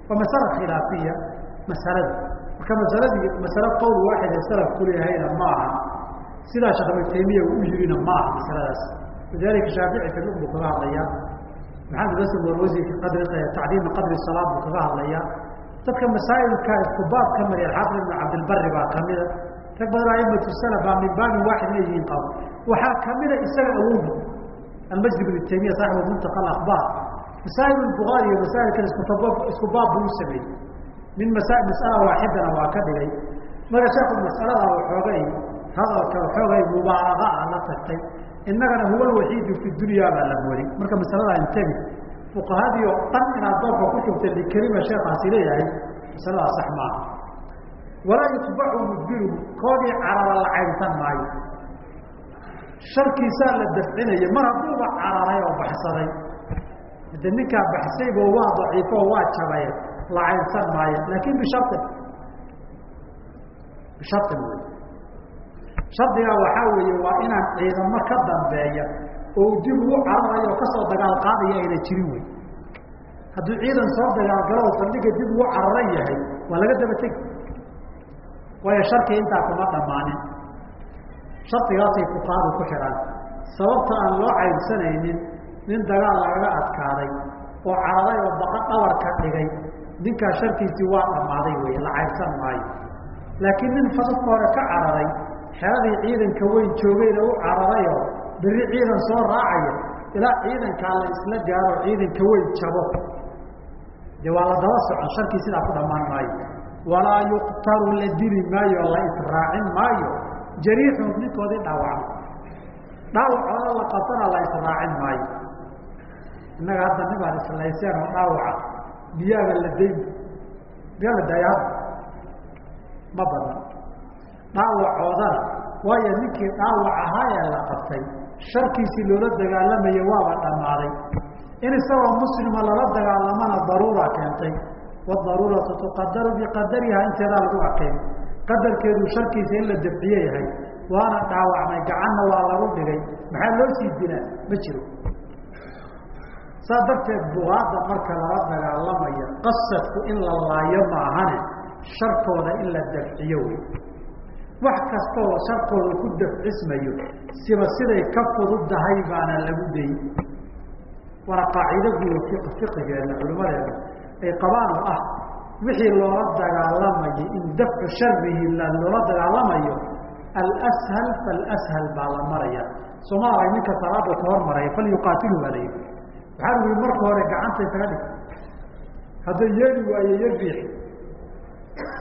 waa masala khilaafiya masalada. Marka masaladii masale qowl waaxid ee salaf kuleeyahayna ma sidaa sheekh ibnu taymiya uu u yirina ma aha masaladaas. Walidaalika shaafici filuq buu kaga hadlayaa maxamed nasr marwazi fi qadri tacdiimi qadri salaad buu kaga hadlayaa. Dadka masaa'ilka isku baab ka mariya xaafid ibnu cabdilbari baa kamida rag badan aimatu salaf baa min baabin waaxid inay yihiin qabo waxaa kamida isaga awowgi almasjid ibnu taymiya saaxibu muntaqa akhbaar masaa'il bugaari iyo masaa'il kale iskutab isku baab buu u sameeyey. Min masa mas'ala waaxidana waa ka dhigay. Marka sheeku mas'alada waxoogay hadalka waxoogay mubaalaqa ah la tagtay innagana huwa alwaxiidu fi dunya baa la mooday. Marka masalada intebi fuqahadii oo dhan inaad doorka ku shugtay likelima sheekaasi leeyahay masaladaa sax maaha walaa yutbacu mudbiruhu koodii carara la caynsan maayo. Sharkiisaa la dafcinaya mar hadduuba cararay oo baxsaday. De ninkaa baxsaybo waa daciifo waa jabay la caynsan maayo. Laakin bisharin bisharin wey shardigaa waxaa weeye waa inaan ciidamo ka dambeeya oo dib ugu cararayo oo ka soo dagaal qaadaya ayna jirin wey hadduu ciidan soo dagaalgalo oo saldhiga dib ugu cararan yahay waa laga daba tegi. Waayo sharkii intaa kuma dhammaanin. Shardigaasay fuqahadu ku xidhan sababta aan loo caybsanaynin nin dagaal lagaga adkaaday oo caraday oo baqa dhabarka dhigay ninkaa sharkiisii waa dhammaaday wey la caybsan maayo. Laakiin nin fasafka hore ka cararay xeradii ciidanka weyn joogayna u cararayoo berri ciidan soo raacaya ilaa ciidankaa la isla gaaro ciidanka weyn jabo. Dee waa la daba socon sharkii sidaa ku dhammaan maayo. Walaa yuqtaru la dili maayo la israacin maayo. Jariixun ninkoodii dhaawacma dhaawacooda la qabtana la israacin maayo. Innaga hadda nimaan islayseen oo dhaawaca miyaaga la dayn miyaa la daaya hadda ma badan dhaawacoodana waayo ninkii dhaawac ahaa ee la qabtay sharkiisii loola dagaalamayo waaba dhammaaday. In isagoo muslima lala dagaalamana daruura keentay. Wadaruuratu tuqadaru biqadariha inteedaa lagu aqeyn qadarkeedu sharkiisa in la dafciye yahay. Waana dhaawacmay gacanna waa lagu dhigay. Maxaa loo sii dilaa? Ma jiro. Saa darteed bugaada marka lala dagaalamayo qasadku in la laayo maahane sharkooda in la dafciyo wey wax kasta oo sharkooda ku dafcismayo siba siday ka fududdahay baana lagu dayi waana qaacido guuda fiqigeena culimadeena ay qabaan oo ah wixii loola dagaalamayo in dafcu sharihi loola dagaalamayo alshal falshal baa la maraya. Sooma arag ninka salaada ka hormaraya falyuqaatilu baa layihi waxaa ui marka hore gacanta isaga dhig hadduu yeeli waaye yo riix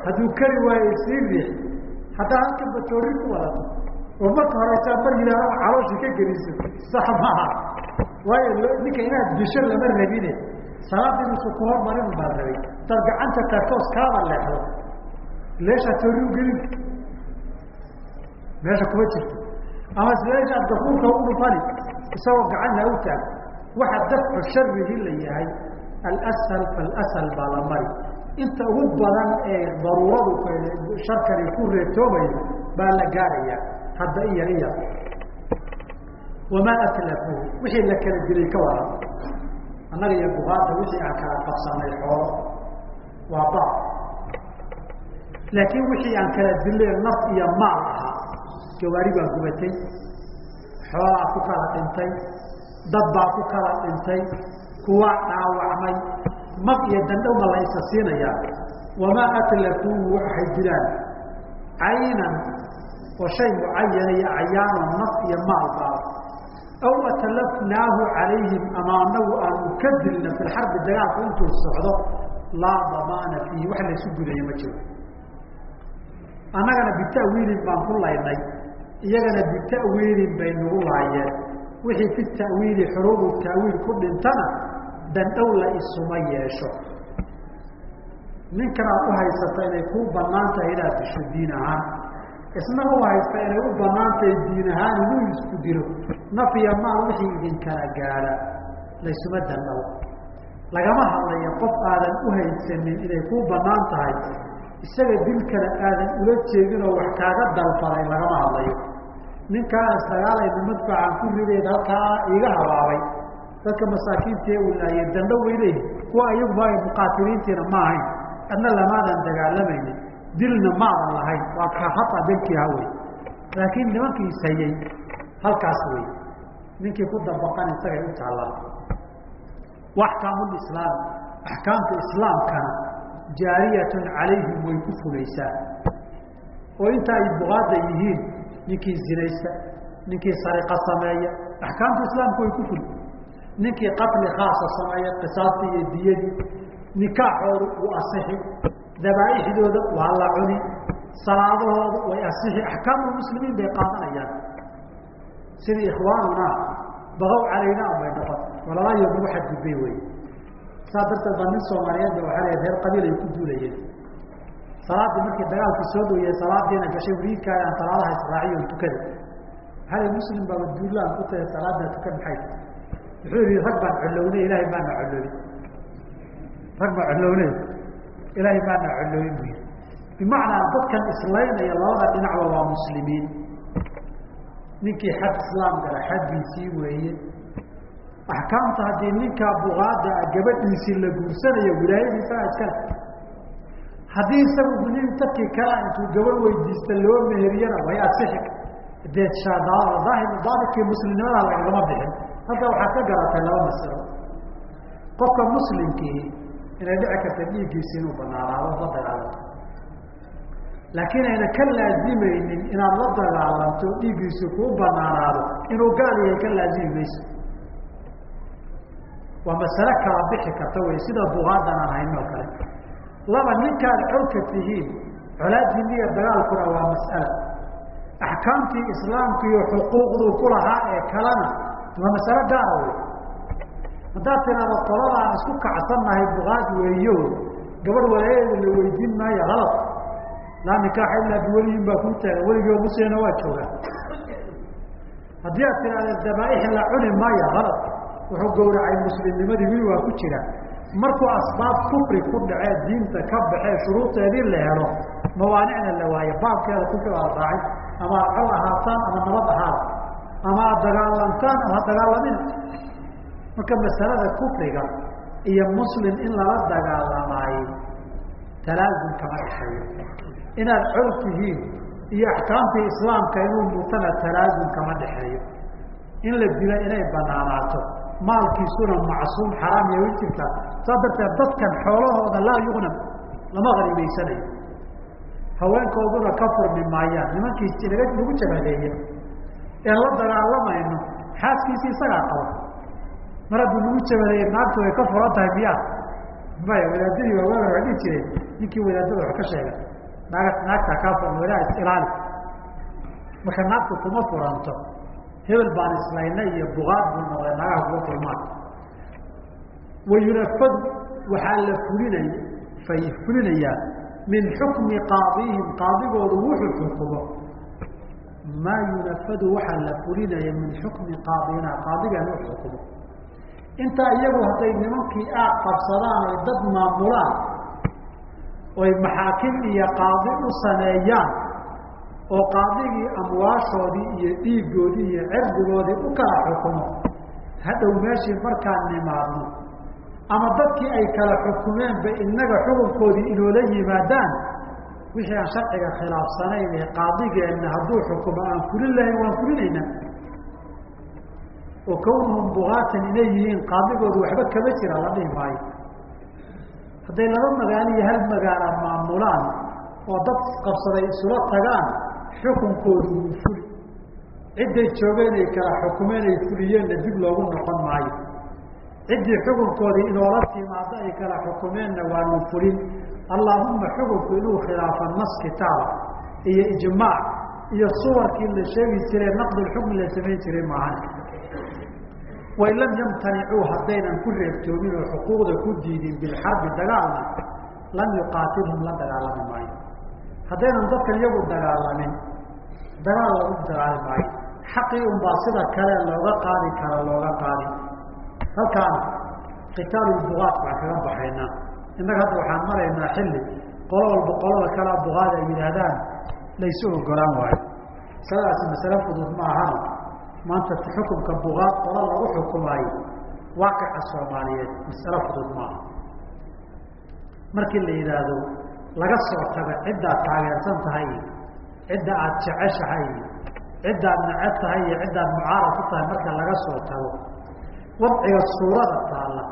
hadduu kari waaye sii riix haddaa halka batoori ku wadato oo marka hore saa mar yidhahdaba calooshii ka geliso. Sax maaha waayo ninka inaad disho lama rabine. Salaada inuusa ku hormarin baa rabay. Dad gacanta kartoos kaaba leexdo. Leeshaa toori u gelin. Meesha kuma jirto. Ama gafuurka u dhufani isagoo gacanna u taag. Waxa dafcu sharigii la yahay. Alshal falshal baa la mari inta ugu badan ee daruuradu sharkani ku reetoomayo baa la gaaraya hadda in yar in yar. Wamaa atlafuu wixii la kala dilay ka waran. Annaga iyo bukaada wixii aan kala qabsanay xoolo waa ba laakiin wixii aan kala dilay naf iyo maal ahaa gawaari baa gubatay xoolaa ku kala dhintay dad baa ku kala dhintay kuwaa dhaawacmay mag iyo dandhowma la isa siinayaa. Wamaa atlafuu waxay dilaan caynan oo shay mucayana iyo acyaano naf iyo maal baa aw atlafnaahu calayhim ama anagu aanu ka dilna fi lxarbi intuu socdo laa damaana fiihi wax laysu gudaya ma jiro. Annagana bita'wiilin baan ku laynay. Iyagana bita'wiilin bay nagu laayeen. Wixii fi ta'wiili xuruubu ta'wiil ku dhintana dandhow la isuma yeesho. Ninkan aad u haysata inay kuu bannaan tahay inaad disho diin ahaan. Isna u haysta inay u bannaan tahay diin ahaan inuu isku dilo naf iyo maal wixii idinkala gaada laysuma dandhow lagama hadlayo qof aadan u haysanin inay kuu bannaan tahay isaga dilkana aadan ula jeedin oo wax kaaga dalfaday lagama hadlayo. Ninkaan isdagaalayna madfacaan ku rideed halkaa iiga habaabay dadka masaakiintae u laayeen dandho weylehi kuwa iyagu ma muqaatiliintiina ma ahayn. Adna lamaadan dagaalamaynin dilna maadan lahayn. Waa ka hataa belkii hawey laakiin nimankii ishayey halkaas wey ninkii ku dabaqan isagay u taallaa. Axkaamulislaam axkaamta islaamkana jaariyatun calayhim way ku fulaysaa. Oo inta ay bukaada yihiin ninkii zinaysta ninkii sariqa sameeya axkaamta islaamka way ku fuli ninkii qatli khaasa sameeya qisaastii iyo diyadii nikaaxoodu uu asixi dabaaixdooda waa la cuni salaadahooda way asixi axkaamulmuslimiin bay qaadanayaan. Sidii ikhwaanuna baqow calaynaa bay noqon walalayo nagu xadgudbay wey saa darteed baa nin soomaaliyeedba waxaa la reer qabiil ay ku duulayeen salaaddii markii dagaalkii soo dhowiyey salaadiina gashay wiilkaay aan salaadaha israaciyo tukada. Waxaa la muslim baaba duulaan ku tahay salaada tukan maxay wuxuu yihi rag baan collownay ilaahay baana colloobin rag baan collownay ilaahay baana colloobin bu yii bimacnaa dadkan islaynaya labada dhinacba waa muslimiin. Ninkii xad islaam gala xaddiisii weeye. Axkaamta haddii ninkaa bukaada ah gabadhiisii la guursanayo wilaayadiisagaa iskale haddii isagu nin dadkii kala intuu gabadh weydiista loo meheriyana way asixi dee daahirkii muslimnimada lagagama bixin hadda waxaad ka garatay laba masalo. Qofka muslimkii inay dhici karta dhiiggiisi inuu banaanaado la dagaalanto laakiin ayna ka laazimaynin inaad la dagaalanto dhiiggiisu kuu banaanaado inuu gaal yahay ka laazimi mayso. Waa masale kala bixi karta wey sida buqaadan aan hayn oo kale. Laba ninkaad xolka tihiin colaadiinna iyo dagaalkuna waa mas'ala axkaamtii islaamka iyo xuquuqduu ku lahaa ee kalena waa masalo gaara wey haddaad tiraado qoladaan isku kacsannahay buqaad weeyo gabadh walaayadeeda la weydiin maayo halad laa nikaaxa ilaa biweliyin baa kuu taagan weligii muslina waa joogaa haddii aad tiraahda dabaaix la cuni maayo halad wuxuu gawracay muslimnimadii wili waa ku jira. Markuu asbaab kufri ku dhacee diinta ka baxee shuruudeedii la helo mawaanicna la waaye baabkeeda waa raacay ama ad col ahaataan ama nabad ahaada ama aad dagaalantaan ama dagaalamin marka masalada kufriga iyo muslim in lala dagaalamaayo talaazum kama dhexeeyo inaad col tihiin iyo axkaamtii islaamka inuu mutana talaazum kama dhexeeyo in la dila inay banaanaato maalkiisuna macsuum xaraam iyo jirtaa saa darteed dadkan xoolahooda laa yugnam lama hanimaysanayo haweenkooduna ka furmi maayaan nimankiisi naga lagu jabadeeye een la dagaalamayno xaaskiisi isagaa qaba. Mar hadduu lagu jabadeeye naagtu way ka furan tahay miyaa? Maya wadaadadii waa waagan waa dhihi jireen ninkii wadaadada wax ka sheegay naaga naagtaa kaa furan wadaa is ilaali. Marka naagtu kuma furanto. Hebel baan islaynay iyo bugaad buu noqday naagaha kuwa furmaan wayunafadu waxaa la fulinay fay fulinayaa min xukmi qaadihim qaadigoodu wuxuu xukumo maa yunafadu waxaa la fulinaya min xukmi qaadina qaadigan u xukumo. Intaa iyagu hadday nimankii aad qabsadaan ay dad maamulaan oy maxaakim iyo qaadi u sameeyaan oo qaadigii amwaashoodii iyo dhiigoodii iyo cirdigoodii u kala xukumo hadhow meeshii markaan nimaadno. Ama dadkii ay kala xukumeenba inaga xukunkoodii inoola yimaadaan wixii aan sharciga khilaafsanayn ee qaadigeenna hadduu xukumo aan fulin lahayn waan fulinaynaa. Oo kawnuhum bugaatan inay yihiin qaadigoodu waxba kama jira la dhihi maayo. Hadday laba magaalo iyo hal magaala maamulaan oo dad qabsaday isula tagaan xukunkoodu wuu fuli. Cidday joogeen ay kala xukumeen ay fuliyeenna dib loogu noqon maayo ciddii xukunkoodii inoola timaado ay kala xukumeenna waanu fulin. Allaahumma xukunku inuu khilaafa nas kitaaba iyo ijmaac iyo suwarkii la sheegi jiray naqdulxukmi la samayn jiray maahan. Wain lam yamtanicuu haddaynan ku reebtoomin oo xuquuqda ku diidin bilxarbi dagaalna lam yuqaatilhum la dagaalami maayo. Haddaynan dadkan iyagu dagaalamin dagaal lagu dagaali maayo. Xaqii unbaa sida kale looga qaadi kara looga qaadi halkaana kitaalulbugaat baan kaga baxaynaa. Innaga hadda waxaan maraynaa xilli qolo walba qolada kalea bugaad ay yidhaahdaan laysu ogolaan waayo. Masaladaasi masale fudud ma ahana maanta xukunka bugaad qola lagu xukumaayo waaqica soomaaliyeed masale fudud maaha markii la yidhaahdo laga soo tago ciddaad taageersan tahay cidda aada jeceshahay ciddaad neceb tahay iyo ciddaad mucaarad ku tahay marka laga soo tago wadciga suurada taalla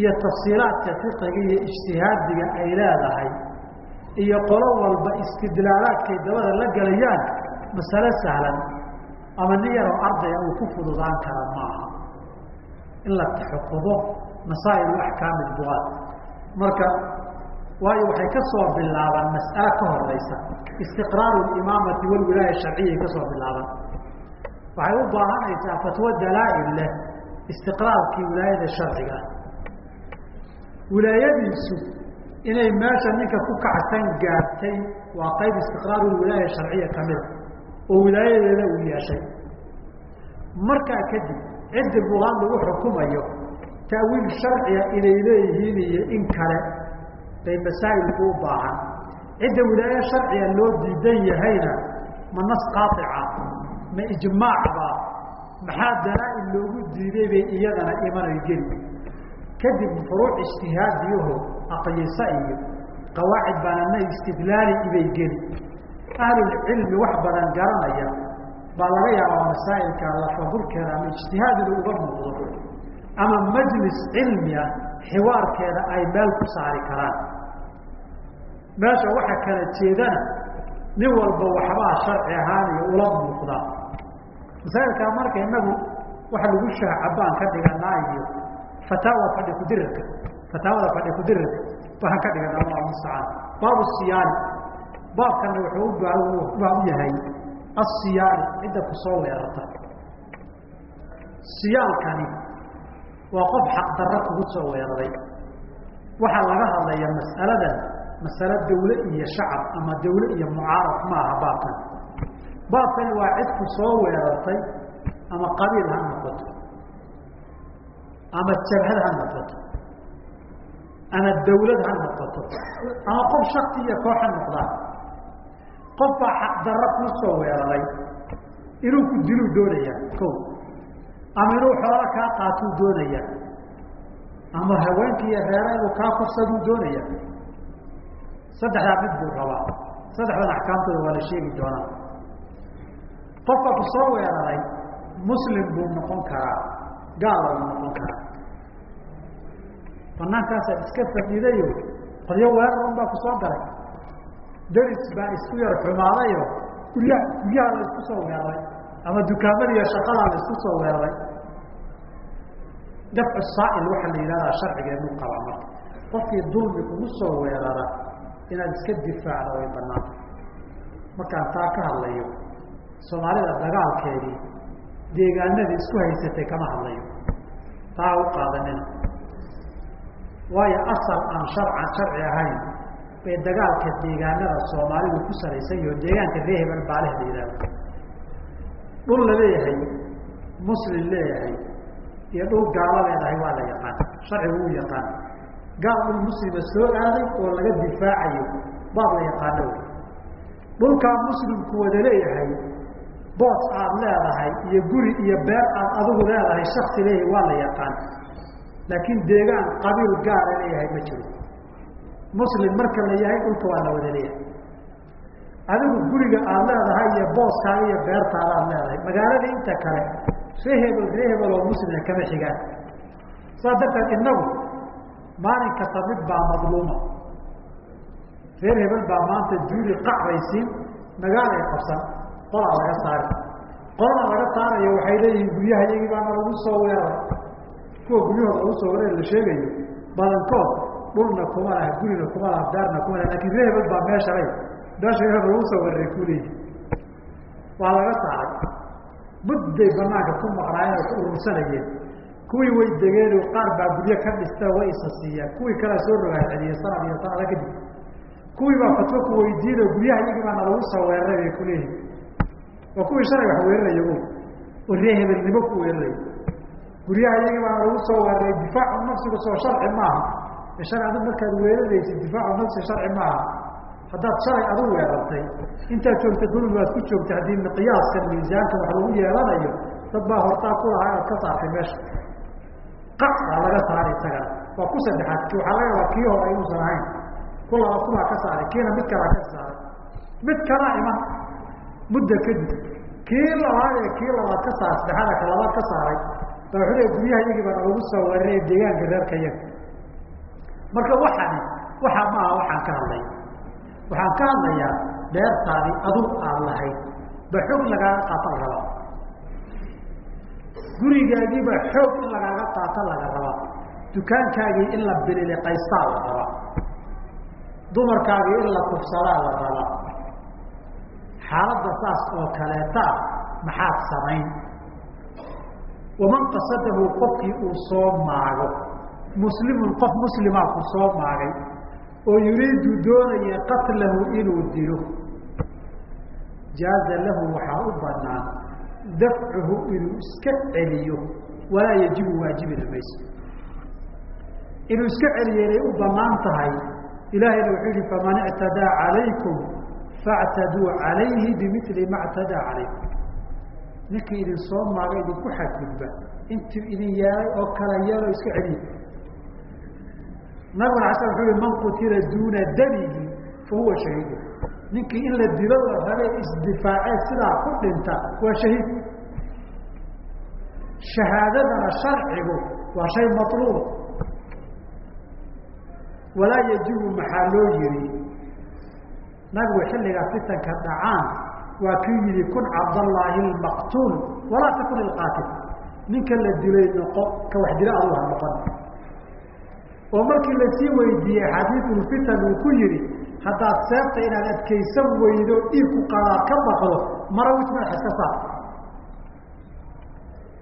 iyo tafsiilaadka fiqiga iyo ijtihaadiga ay leedahay iyo qolo walba istidlaalaadkay dabada la gelayaan masale sahlan ama nin yaroo ardaya uu ku fududaan kara maaha. In la xukumo masaa'ilu axkaami bugaad marka waayo waxay ka soo bilaabaan mas'ale ka horeysa istiqraaru imaamati walwilaaya sharciyay ka soo bilaabaan. Waxay u baahanaysaa fatwo dalaa-il leh istiqraarkii wilaayada sharciga. Ah wilaayadiisu inay meesha ninka ku kacsan gaartay waa qayb istiqraaru wilaaya sharciya kamida oo wilaayadeeda uu yeeshay. Markaa kadib ciddi bugaan lagu xukumayo ta'wiil sharciga inay leeyihiin iyo in kale bay masaa'ilku u baahan. Cidda wilaaye sharciga loo diidan yahayna ma nas qaaطica ma ijmaacba maxaa dalaa-il loogu diiday bay iyadana imanay geli. Kadib furuuc ijtihaadiyaho aqyisa iyo qawaacid baanana istidlaali ibay geli. Ahlulcilmi wax badan garanaya baa laga yaabaa masaa'ilka lafagurkeeda ama ijtihaadina uga muuqdo. Ama majlis cilmiya xiwaarkeeda ay meel ku saari karaan. Meesha waxa kala jeedana nin walba waxbaa sharci ahaan iyo ula muuqdaa masaa'ilkaa marka inagu waxa lagu shaacabaan ka dhiganaa iyo fataawa fadhi kudirirka fataawada fadhi kudirirka waxaan ka dhiganaa allahu mustacaan baabu siyaani baabkana wuxuu ubaa u yahay asiyaani cidda ku soo weerarta. Siyaalkani waa qof xaqdarra kugu soo weeraray. Waxaa laga hadlaya mas'aladan masale dawle iyo shacab ama dawle iyo mucaarad maaha baabkan baabkani waa cid ku soo weerartay ama qabiil ha noqoto ama jabhad ha noqoto ama dawlad ha noqoto ama qof shaki iyo koox ha noqdaan. Qof baa xaqdarra kuu soo weeraray inuu ku diluu doonayaa ko ama inuu xoolo kaa qaatuu doonayaa ama haweenka iyo reera inuu kaa korsaduu doonaya. Saddexdaa mid buu rabaa. Saddexdan axkaamtooda waa la sheegi doonaa qofka ku soo weeraray muslim buu noqon karaa gaala buu noqon karaa. Banaankaasaad iska fadhidayo qodyo weerar un baa ku soo galay. Deris baa isku yar xumaadayo guryaha guryaha la isku soo weeraray ama dukaamada iyo shaqadaa la isku soo weeraray. Dafcu saail waxaa la yidhahdaa sharcigeenu qabaa marka. Qofkii dulmi kugu soo weerara inaad iska difaacda way banaanta markaan taa ka hadlayo soomaalida dagaalkeedii deegaanadii isku haysatay kama hadlayo. Taa u qaadanina. Waayo asal aan sharcan sharci ahayn bay dagaalka deegaanada soomaalidu ku salaysan yaho deegaanka ree hebel baaleh la yidhahdo dhul la leeyahay muslim leeyahay iyo dhul gaalo leedahay waa la yaqaan sharcigu uu yaqaan. Gaal dhul muslima soo aaday oo laga difaacayo baab la yaqaano. Dhulkaa muslimku wada leeyahay boos aad leedahay iyo guri iyo beer aad adigu leedahay shaksi leeyahay waa la yaqaan. Laakiin deegaan qabiil gaara leeyahay ma jiro. Muslim marka la yahay dhulka waa la wada leeyahay. Adigu guriga aad leedahay iyo booskaaga iyo beertaada aad leedahay. Magaalada inta kale ree hebel ree hebel oo muslima kama xigaan. Saas darteed innagu maalin kasta mid baa madluuma. Reer hebel baa maanta duuli qacbaysiin magaalay qabsan qolaa laga saari qolada laga saarayo waxay leeyihiin guryaha iyagii baana lagu soo weeray. Kuwa guryahooda lagu soo weeray la sheegayo badankood dhulna kuma laha gurina kuma laha beerna kuma laha laakiin hebel baa meesha lay meesha hebel lagu soo weeraray kuleeyihi waa laga saaray. Mudday banaanka ku maqnaayeen oo ku urursanayeen. Kuwii way degeen qaar baa guryo ka dhista way isa siiyaan. Kuwii kalea soo rogaa celiyey sanad iyo sanada kadib kuwii baa fatwo ku weydiin oo guryaha iyagii baana lagu soo weeraray bay kuleeyihin waa kuwii shalay wax weeraraya o oo ree hebelnimo ku weeraraya guryaha iyagii baana lagu soo weeraray difaacu nafsiga soo sharci maaha. Shalay adu markaad weeraraysid difaacu nafsi sharci maaha. Haddaad shalay adu weerartay intaad joogta dulmi waad ku joogta haddii miqyaaskan miisaanka wax lagu yeelanayo dad baa hortaa ku lahaa inaad ka saartay meesha. Qac baa laga saaray isagana waa ku saddexaad waxaa laga yaabaa kii hore inuusan ahayn. Ku laba kubaa ka saaray kiina mid kalaa ka saaray. Mid kalaa iman mudda kadib kii labaad ee kii labaad ka saar saddexaada labaad ka saaray baa wuxuu leey guryaha iyagii baana lagu soo weeraray deegaanka reerka yaga marka waxani waxaa maaha waxaan ka hadlay. Waxaan ka hadlayaa beertaadii adug aad lahayd ba xoog lagaaga qaata la rabaa gurigaagiiba xoog in lagaaga qaato laga rabaa dukaankaagii in la bililiqaystaa la rabaa dumarkaagii in la kufsadaa la rabaa xaaladda saas oo kaleetaa maxaad samayn. Waman qasadahu qofkii uu soo maago muslimun qof muslimaa ku soo maagay oo yuriidu doonaya qatlahu inuu dilo. Jaaza lahu waxaa u banaan dafcuhu inuu iska celiyo walaa yajibu waajibina mayso inuu iska celiyo inay u bannaan tahay ilaahayna wuxuu yihi faman ictadaa calaykum factaduu calayhi bimili ma ctadaa calaykum ninkii idin soo maaga idinku xadgudba. Intuu idin yeelay oo kala yeelo iska celiya nabiguna ala sl wuxuu yihi man qutila duuna damihi fa huwa ninkii in la dilo la rabe isdifaacee sidaa ku dhinta waa shahiid. Shahaadadana sharcigu waa shay maluuba walaa yajibu maxaa loo yihi nabigu xilligaa fitanka dhacaan waa kii yihi kun cabdallaahi lmaqtuul walaa takun ilqaatil ninka la dilay noqo ka wax dila adu ha noqon. Oo markii la sii weydiiyey xadiisulfitan uu ku yihi haddaad seebta inaad adkaysan weydo dhiigku qadaad ka baqdo mara wis madax iska saar.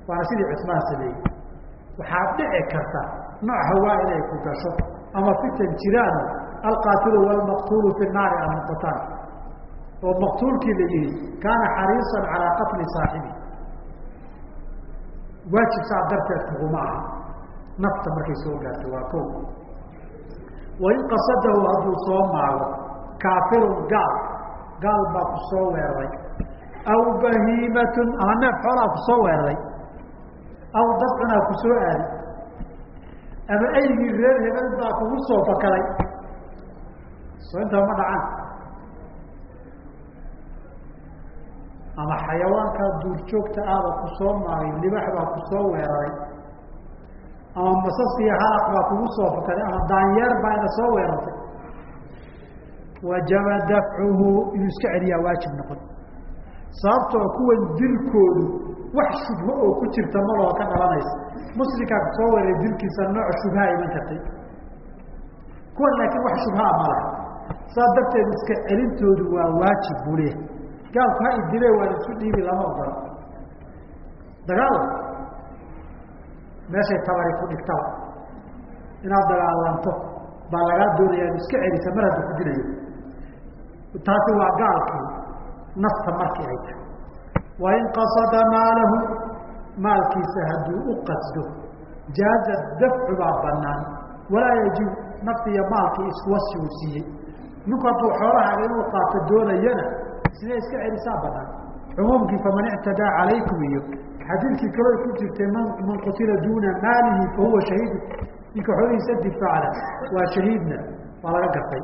Waana sidii cusmaan sameeyey. Waxaad dhici karta nooc hawaa inay ku gasho ama fitan jiraano alqaatilu walmaqtuulu fi naari ama qataan oo maqtuulkii la yihi kaana xariisan calaa qatli saaxibi waajib saa darteed kuguma aha nafta markay soo gaarto waa ko wain qasadahu hadduu soo maago kaafirun gaal gaal baa ku soo weeraray aw bahiimatun ama neef xoolaa ku soo weeraray aw dabcunaa ku soo aadi ama aygii reer hebel baa kugu soo fakaday soo intaa ma dhacaan. Ama xayawaankaa duurjoogta ahba ku soo maagay libax baa ku soo weeraray. Ama masas iyo halaq baa kugu soo fakaday ama daanyeer baa ina soo weerartay wajaba dafcuhu inuu iska celiyaa waajib noqon. Sababtoo kuwan dilkoodu wax shubho oo ku jirta maloo ka dhalanaysa. Muslimkaa ku soo weeraray dilkiisa nooc shubhaa iman kartay. Kuwan laakiin wax shubhaa malaha saas darteed iska celintoodu waa waajib buu leeyahay gaalku ha idile waan isu dhiibi lama ogola. Dagaal meeshay tabari ku dhigtaba. Inaad dagaalanto baa lagaa doonaya ad iska celisa mar hadda ku dilayo taasi waa gaalkii nafta markii ay tahay. Wain qasada maalahu maalkiisa hadduu u qasdo jaaza dafcu baa banaan walaa yajib nafti iyo maalkii iskuwasi uu siiyey hadduu xoolahaaga inuu qaato doonayana sidee iska celisaa banaan cumuumkii faman ictadaa calaykum iyo xadiidkii kaloo ku jirtay man man qutila duuna maalihi fahuwa shahiidu ninka xoolihiisa difaacda waa shahiidna waa laga gartay.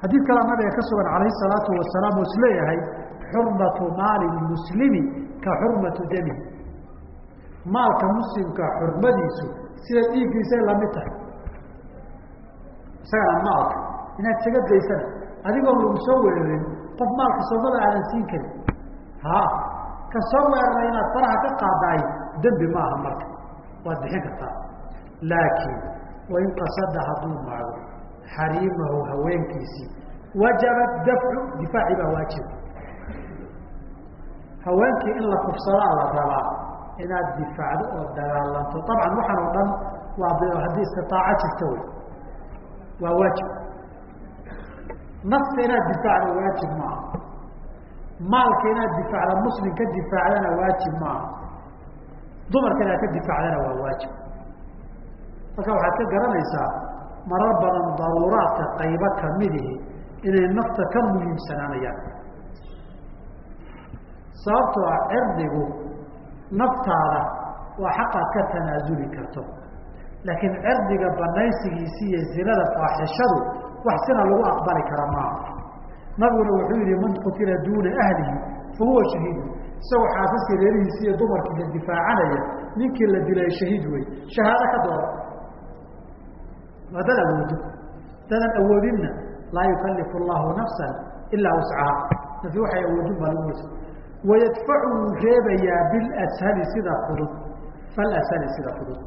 Xadiid kalaa nabiga ka sugan calayhi salaatu wasalaam oo is leeyahay xurmatu maali muslimi ka xurmatu damihi maalka muslimka xurmadiisu sida dhiiggiisay la mid tahay. Isagana maalka inaad isaga daysana adigoon lagu soo weerarin qof maalka soomada aadan siin karin. Ha ka soo weeraray inaad faraha ka qaadaay dembi maaha marka. Waad bixin kartaa. Laakiin wain qasada hadduu maago xariimahu haweenkiisii wajaba dafcu difaaci baa waajiba haweenkii in la kufsadaa la rabaa inaad difaacdo oo dagaalanto. Dabcan waxaan oo dhan waa haddii istitaaco jirta wey. Waa waajib nafta inaad difaacdo waajib maaha maalka inaad difaacda muslim ka difaacdana waajib maaha dumarka inaad ka difaacdana waa waajib marka waxaad ka garanaysaa marar badan daruuraadka qaybo kamidihi inay nafta ka muhiimsanaanayaan sababtoo ah cirdigu naftaada waa xaqaad ka tanaasuli karto laakiin cirdiga banaysigiisi iyo zinada faaxishadu wax sina lagu aqbali kara maaha nabiguna wuxuu yihi man qutila duuna ahlihi fa shahiid. Isagoo xaasaskii reerihiisi iyo dumarkiisa difaacanaya ninkii la dilay shahiid wey shahaado ka doora haddaad awoodo? Hadaadan awoodinna laa yukalifu llahu nafsan ilaa wuscaha nafi waxay awoodin baa lagu wasa wayadfacu wuu reebayaa bilashali sida fudud. Falashali sida fudud.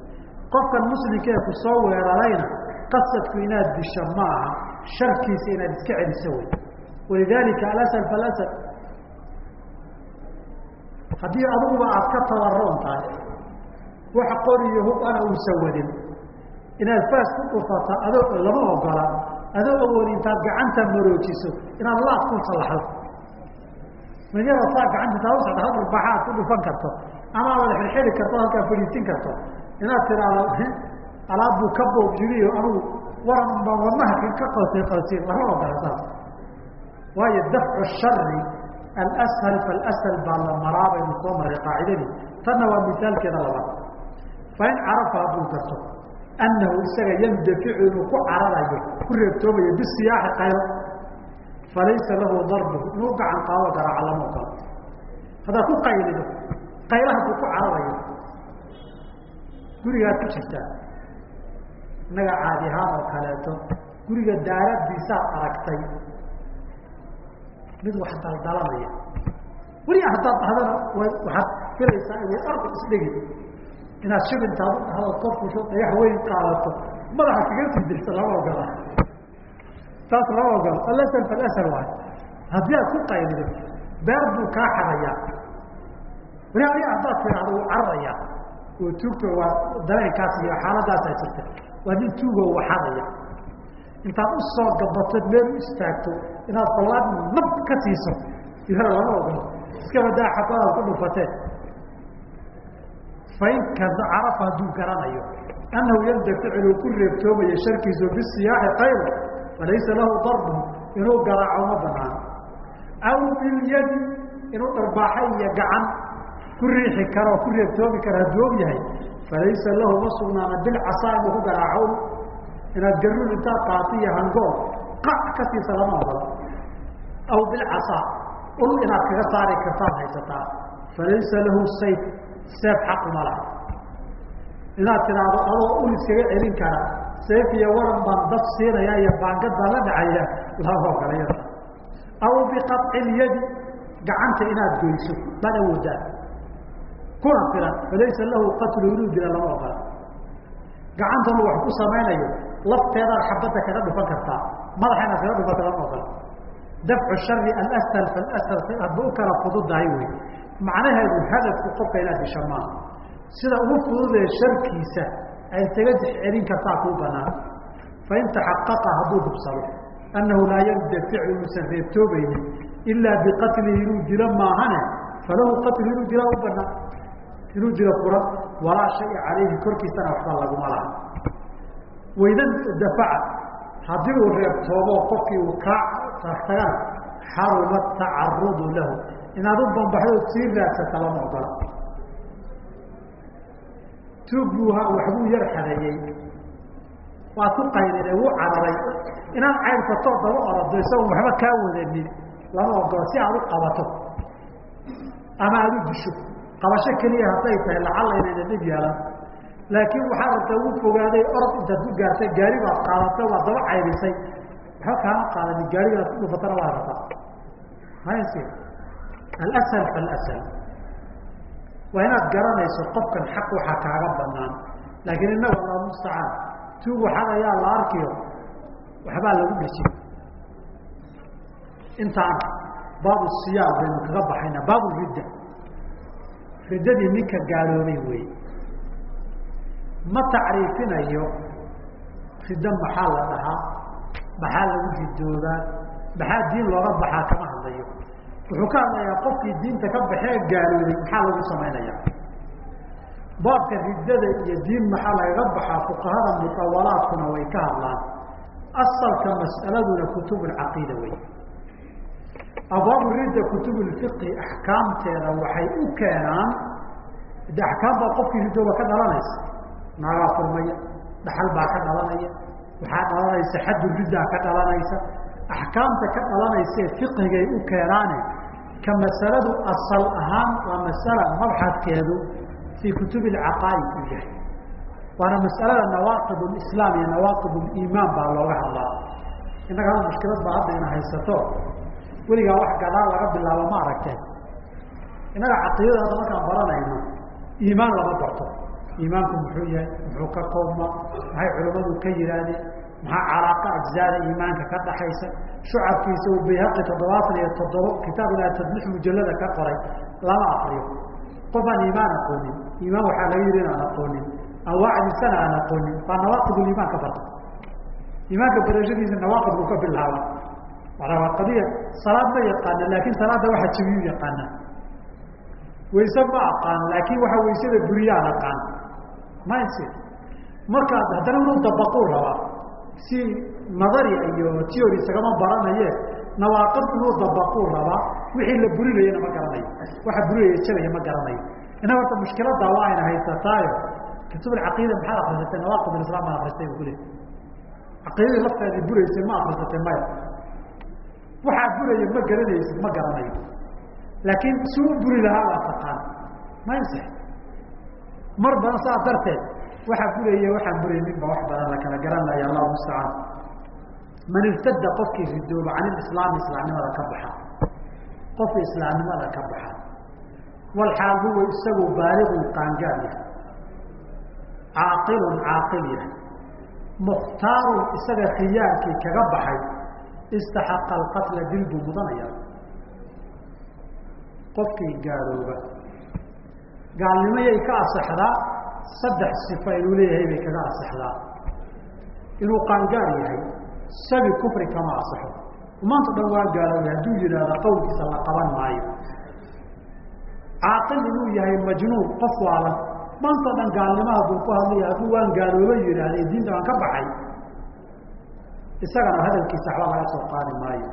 Qofkan muslimkee ku soo weerarayna qasadku inaad disho ma aha sharkiisa inaad iska celiso wey walidaalika alasal falasal haddii adiguba aad ka tabaroon tahay wax qoriyo hub ana uusan wadin. Inaad faas ku dhufata adoo lama ogola adoo awoodi intaad gacanta maroojiso inaad laad ku sallaxdo midyada saa gacanta intaad usocda hal dhulbaxa aad ku dhufan karto. Ama aad xirxiri karto halkaa fadhiisin karto. Inaad tiraahdo alaab buu ka boob jiriyo anugu. Waran baa wadnaha ka qalsi qalsiin lama ogola saas. Waayo dafcu shari alashal falashal baa la maraa baynu soo maray qaacidadii. Tanna waa misaalkeeda labaad. Fain carafa hadduu garto annahu isaga yandaficu inuu ku cararayo ku reebtoomayo bisiyaaxi qaylo falaysa lahu darbu inuu gacan qaado garaaca lama ogolo haddaad ku qaylido qaylaha buu ku cararayo gurigaad ku jirtaa innaga caadi ahaan oo kaleeto guriga daaradiisaad aragtay. Mid wax daldalanaya weli haddaad dhahdana waxaad filaysaa inay ardu isdhigi. Inaad shibintaad u dhahdo korkusho dhagax weyn qaadato madaxa kaga sii dirta lama ogola. Taas lama ogola. Alasal falasal waay. Haddii aad ku qaylido beer buu kaa xadayaa weli aniga haddaad tidhaahdo wuu cararayaa oo tuugto waa dareenkaas iyo xaaladaasaa jirta waa nin tuugo waxadaya intaad u soo meel u istaagto inaad ballaad nab ka siiso iyada lama ogolo iska badaa xabadaad ku dhufateen fainka carafa hadduu garanayo annahu yandaficlu ku reebtoomayo sharkiisu bisiyaaxi qaylo falaysa lahu darbu inuu garaaco ma banaan. Aw bilyadi inuu dharbaaxa iyo gacan ku riixi karo ku reebtoomi karo hadduu og yahay falaysa lahu ma sugnaana bilcasaa inuu ku garaaco inaad garuun intaad qaati iyo hangool qac ka siisa lama ogola. Aw bilcasaa ul inaad kaga saari kartaad haysataa. Falaysa lahu sayf seef xaquma laha. Inaad tidhaahdo adoo ul iskaga celin kara seef iyo waran baan daf siinaya iyo baangad baan la dhacaya lama ogola yada aw biqaطci lyadi gacanta inaad goyso baad awoodaan kuna filan falaysa lahu qatlu inuu dila lama ogola. Gacantanu wax ku samaynayo lafteedaad xabadda kaga dhufan kartaa madaxa inaad kaga dhufanta lama ogola. Dafcu shari alashal falashal si aadba u kala fududahay wey macnaheedu hadafku qofka inaad disha maaha sida ugu fududee sharkiisa ay isaga celin kartaa kuu banaan fain taxaqaqa hadduu hubsado annahu laa yandaficu inuusan reebtoobaynin ilaa biqatlihi inuu dilo maahane falahu qatlu inuu dilaa u banaan inuu dilo furan walaa shaya calayhi korkiisana waxba laguma laha. Waydan dafaca haddii uu reebtoomo qofkii uu kaa tagana xaruma tacarudu lahu. Inaad u bambaxdood sii raadsata lama ogola tuug buu waxbuu yar xadeeyey waad ku qaydine wuu cararay inaad cayrfatoo daba orado isagoon waxba kaa wadanin. Lama ogola si aad u qabato. Ama aada u disho qabasho keliya hadday tahay lacalla inayna dhib yeelan laakiin waxaa rabta ugu fogaaday orod intaad ku gaartay gaari baad qaadatay waad daba cayrisay waxba kaama qaadani gaarigaad ku dhufatana waa rabtaa hayse alashal falashal waa inaad garanayso qofkan xaq waxaa kaaga banaan laakiin innaga allah mustacaan. Tuug waxaad ayaa la arkiyo waxbaa lagu dhejin intaan baabu siyaam baynu kaga baxayna baabu ridda riddadii ninka gaaloobay wey ma tacriifinayo riddo maxaa la dhahaa maxaa lagu ridoodaa maxaa diin looga baxaa kama hadlayo. Wuxuu ka hadlayaa qofkii diinta ka baxee gaaloobay maxaa lagu samaynaya baabka riddada iyo diin maxaa lagaga baxaa? Fuqahada mutawalaadkuna way ka hadlaan. Asalka mas'aladuna kutub caqiida wey abwaabu ridda kutub fiqhi axkaamteeda waxay u keenaan de axkaam baa qofkii riddooba ka dhalanaysa naagaa furmaya dhaxal baa ka dhalanaya waxaa dhalanaysa xaddu riddaa ka dhalanaysa axkaamta ka dhalanaysae fiqhigay u keenaane ka masaladu asal ahaan waa masala mabxadkeedu fii kutub caqaa'id uu yahay. Waana masalada nawaaqib islaam iyo nawaaqib iimaan baa looga hadlaa. Innaga hada mushkilad baa hadda haysato weligaa wax gadaal laga bilaabo ma aragteen. Innaga caqiidada hadda markaan baranayno iimaan lama barto. Iimaanku muxuu yahay muxuu ka koobma maxay culimmadu ka yihaahdeen maxaa calaaqa ajzaada iimaanka ka dhaxaysa? Shucabkiisa uu bayhaqi toddobaatan iyo toddobo kitaab ilaa tadlix mujallada ka qoray lama akriyo qof aan iimaan aqoonin iimaan waxaa laga yidhi inaan aqoonin anwaacdiisana aan aqoonin baa nawaaqidul iimaan ka barta iimaanka barashadiisa nawaaqid buu ka bilaaba manaa waa qadiya salaad ma yaqaana laakin salaadda waxa jabiyuu yaqaana. Wayse ma aqaan laakin waxa waysada buriyaan aqaan mase markaad haddana inuu dabaquu rabaa. Si nadari iyo theory isagama baranaye nawaaqid inuu dabaquu rabaa. Wixii la burinayana ma garanayo waxa burinaya jabaya ma garanayo ina horta mushkiladda waa ayna haysataayo. Kutub alcaqiida maxaad akrisatay nawaaqid islam baan akristay bu kule caqiidadii lafteedii buraysay ma akrisatay maya waxaa buraya ma garanaysid ma garanayo. Laakiin si buri lahaa waa taqaan. Mayse mar badan saa darteed waxaa buraya waxaan buraynin ba wax badan la kala garanaya allahu mustacaan man irtada qofkii ridooba can ilislaami islaamnimada ka baxa. Qofkii islaamnimada ka baxa. Walxaal huwa isagoo baaliqun qaangaar yahay caaqilun caaqil yahay mukhtaarun isaga khiyaarkii kaga baxay istaxaqa alqatla dil buu mudanaya qofkii gaalooba. Gaalnimayay ka asaxdaa saddex sifa inuu leeyahay bay kaga asaxdaa inuu qaangaar yahay sabi kufri kama asaxo maanta dhan waa gaaloobay hadduu yidhaahda qowlkiisa la qaban maayo. Caaqil inuu yahay majnuun qof waalan maanta dhan gaalnimaha buu ku hadlaya hadduu waan gaalooba yidhaahday diinta waan ka baxay isagana hadalkiisa waxba laga soo qaadi maayo.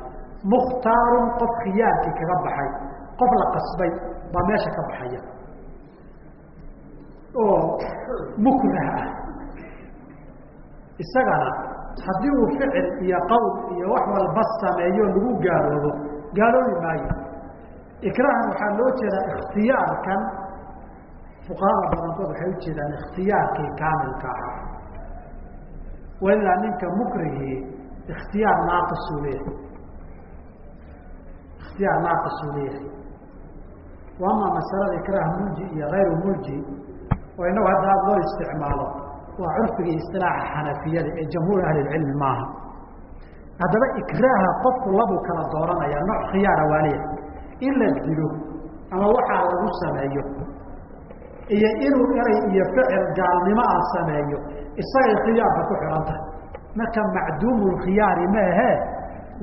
Mukhtaarun qof khiyaarkii kaga baxay qof la qasbay baa meesha ka baxaya. Oo mukrah ah. Isagana haddii uu ficil iyo qowl iyo wax walba sameeyo lagu gaaloobo gaaloobi maayo. Ikraahan waxaa loo jeedaa ikhtiyaarkan. Fuqahada badankood waxay ujeedaan ikhtiyaarkii kaamilka ah walilaa ninka mukrihii ikhtiyaar naaqisuu leeyahay ikhtiyaar naaqisuu leeyahay ama masalada ikraah mulji iyo hayru mulji oo inagu hadda aada loo isticmaalo waa curfigii istilaaxa xanafiyada ee jamhuur ahlilcilmi maaha haddaba ikraaha qofku labuu kala dooranaya nooc khiyaara waaliya in la dilo ama waxaa lagu sameeyo iyo inuu eray iyo ficil gaalnimo ah sameeyo isagay khiyaarka ku xihan tahay marka macduumu khiyaari ma ahee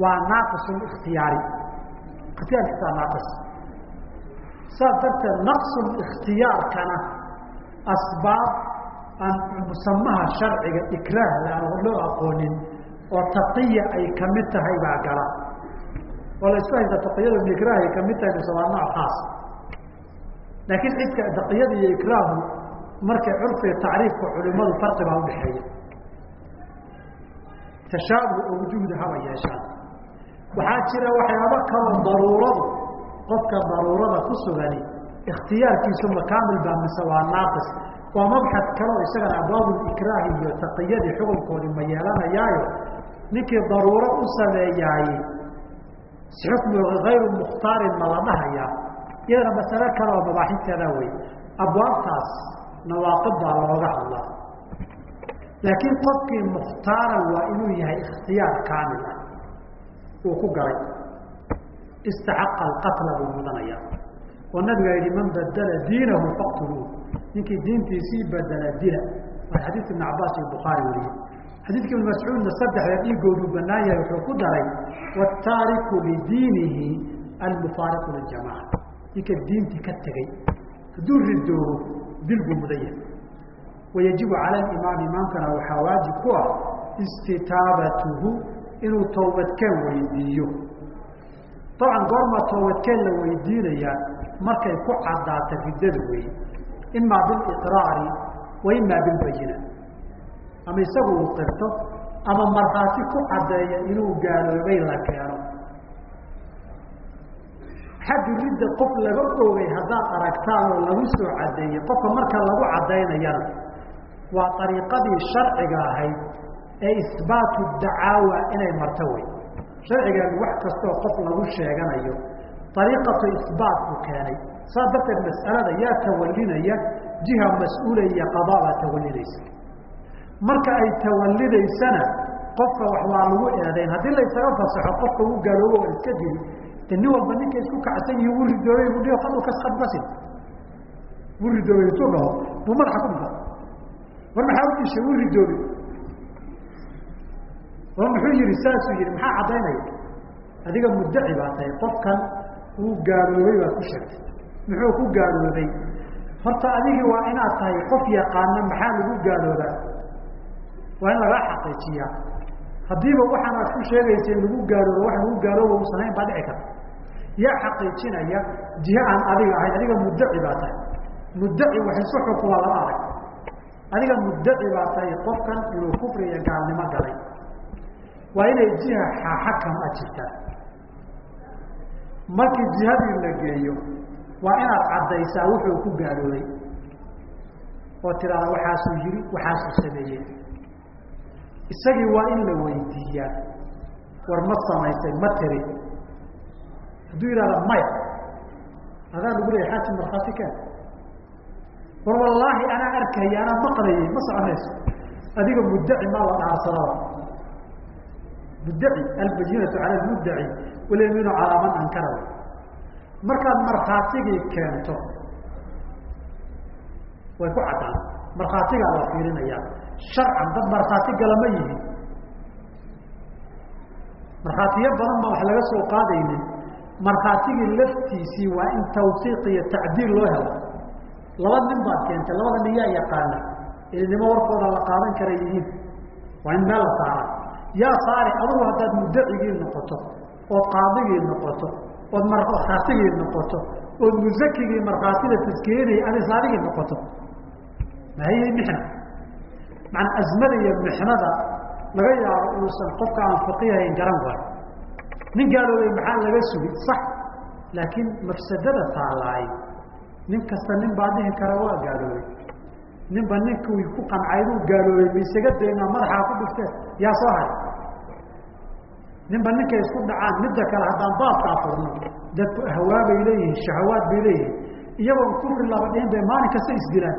waa naaqis ikhtiyaari. Ikhtiyaarkiisaa naaqis. Saas darteed naqsu ikhtiyaarkana asbaab aan musamaha sharciga ikraahda aan loo aqoonin oo taqiya ay ka mid tahay baa gala. Oo la isku haysta taqiyadu ikraah ay ka mid tahay mise waa nooc khaas laakiin cidka taqiyada iyo ikraahu markay curfiga tacriifka culimadu farqi baa udhaxeeya tashaabuh oo wujuhda haba yeeshaan. Waxaa jira waxyaabo kaloo daruuradu qofka daruurada ku sugani ikhtiyaarkiisu makaamil baa mise waa naaqis. Waa mabxad kaleo isagana abwaabulikraahi iyo taqiyadii xukunkoodii ma yeelanayaayo. Ninkii daruuro u sameeyaaye xukmiga hayru mukhtaarin ma la dhahayaa iyadana masale kale oo mabaaxinteeda wey abwaabtaas nawaaqid baa looga hadlaa laakiin qofkii mukhtaaran waa inuu yahay ikhtiyaar kaamil ah. Uu ku galay. Istaxaqa alqatla buu mudanaya oo nabiga yihi man badala diinahu faqtuluu. Ninkii diintiisii badela dila. Waa xadiidka ibn cabaas iyo bukhaari wariyey xadiidka ibn mascuudna saddexda dhiigoodu banaan yahay wuxuu ku daray wataariku lidiinihi almufaariqu liljamaca ninka diintii ka tegey hadduu ridoobo dil buu mudan yahay wayajibu cala alimaam imaamkana waxaa waajib ku ah istitaabatuhu inuu towbadkeen weydiiyo. Dabcan goormaa towbadkeen la weydiinayaa markay ku caddaata riddada weeye imaa biliqraari wa imaa bilbayina ama isagu uu qirto ama markhaati ku caddeeya inuu gaaloobay la keeno. Xaddu ridda qof laga oogay haddaad aragtaan oo lagu soo caddeeyey qofka marka lagu caddaynayana waa ariiqadii sharciga ahayd ee isbaatu dacaawa inay marto wey sharcigeenu wax kastoo qof lagu sheeganayo ariiqatu isbaatku keenay. Saas darteed mas'alada yaa tawalinaya jiha mas'uula iyo qadaa baa tawalinaysa marka ay tawalidaysana qofka wax waa lagu eedayn haddii laysaga fasaxo qofka uu gaaloobo oo iska dili de nin walba ninka isku kacsan yihi wuu ridoobay bu dhihi qadu kas wuu ridoobay intuu dhaho buu madaxa ku dhufa war maxaa u dishay wuu ridoobay. War muxuu yihi saasuu yihi maxaa caddaynaya? Adiga muddaci baa tahay qofkan wuu gaaloobay baad ku sheegtay. Muxuu ku gaaloobay horta adigii waa inaad tahay qof yaqaana maxaa lagu gaaloobaa waa in lagaa xaqiijiyaa. Haddiiba waxaan aad ku sheegaysa lagu gaaloobo wax lagu gaalooba uusan hayn baa dhici karta. Yaa xaqiijinaya jihe aan adiga ahayn adiga muddaci baa tahay muddaci wax isu xukuma lama arag adiga muddaci baa tahay qofkan inuu kufri iyo gaalnimo galay. Waa inay jiha xakam a jirtaa markii jihadii la geeyo waa inaad caddaysaa wuxuu ku gaaloobay oo tiraada waxaasuu yiri waxaasuu sameeyey. Isagii waa in la weydiiyaa. War ma samaysay ma tiri. Hadduu yidhahda maya adaa lagu leeya xaaji markhaati keen war wallaahi anaa arkaya anaa maqlayay ma soconayso. Adiga muddaci maa la dhaarsadaba muddaci albayinatu cala lmuddaci walyamiinu calaa man ankara. Markaad markhaatigii keento way ku caddaan. Markhaatigaa la fiirinayaa. Sharcan dad markhaati galama yihiin. Markhaatiyo badan baa wax laga soo qaadaynin. Markhaatigii laftiisii waa in tawsiiq iyo tacdiil loo helo laba nin baad keentay labada nin yaa yaqaana ilinimo warkooda la qaadan kara yihiin waa in meel la saara yaa saari adugu haddaad muddacigii noqoto ood qaadigii noqoto ood markhaatigii noqoto ood musakigii markhaatida taskeenayay adisaadigii noqoto mahayey mixna? Maana azmada iyo mixnada laga yaabo inuusan qofka aan faqihayn garan waayo. Nin gaaloobay maxaa laga sugi sax laakiin mafsadada taalaay nin kasta nin baa dhihi kara waa gaaloobay ninba ninkui ku qancay inuu gaaloobay ma isaga daynaa madaxaa ku dhigteen yaa soo hay ninba ninkay isku dhacaan midda kale haddaan baabkaa furno dadku ahwaa bay leeyihiin shahawaad bay leeyihiin. Iyagoon kufri laba dhihin bay maalin kasta isdilaan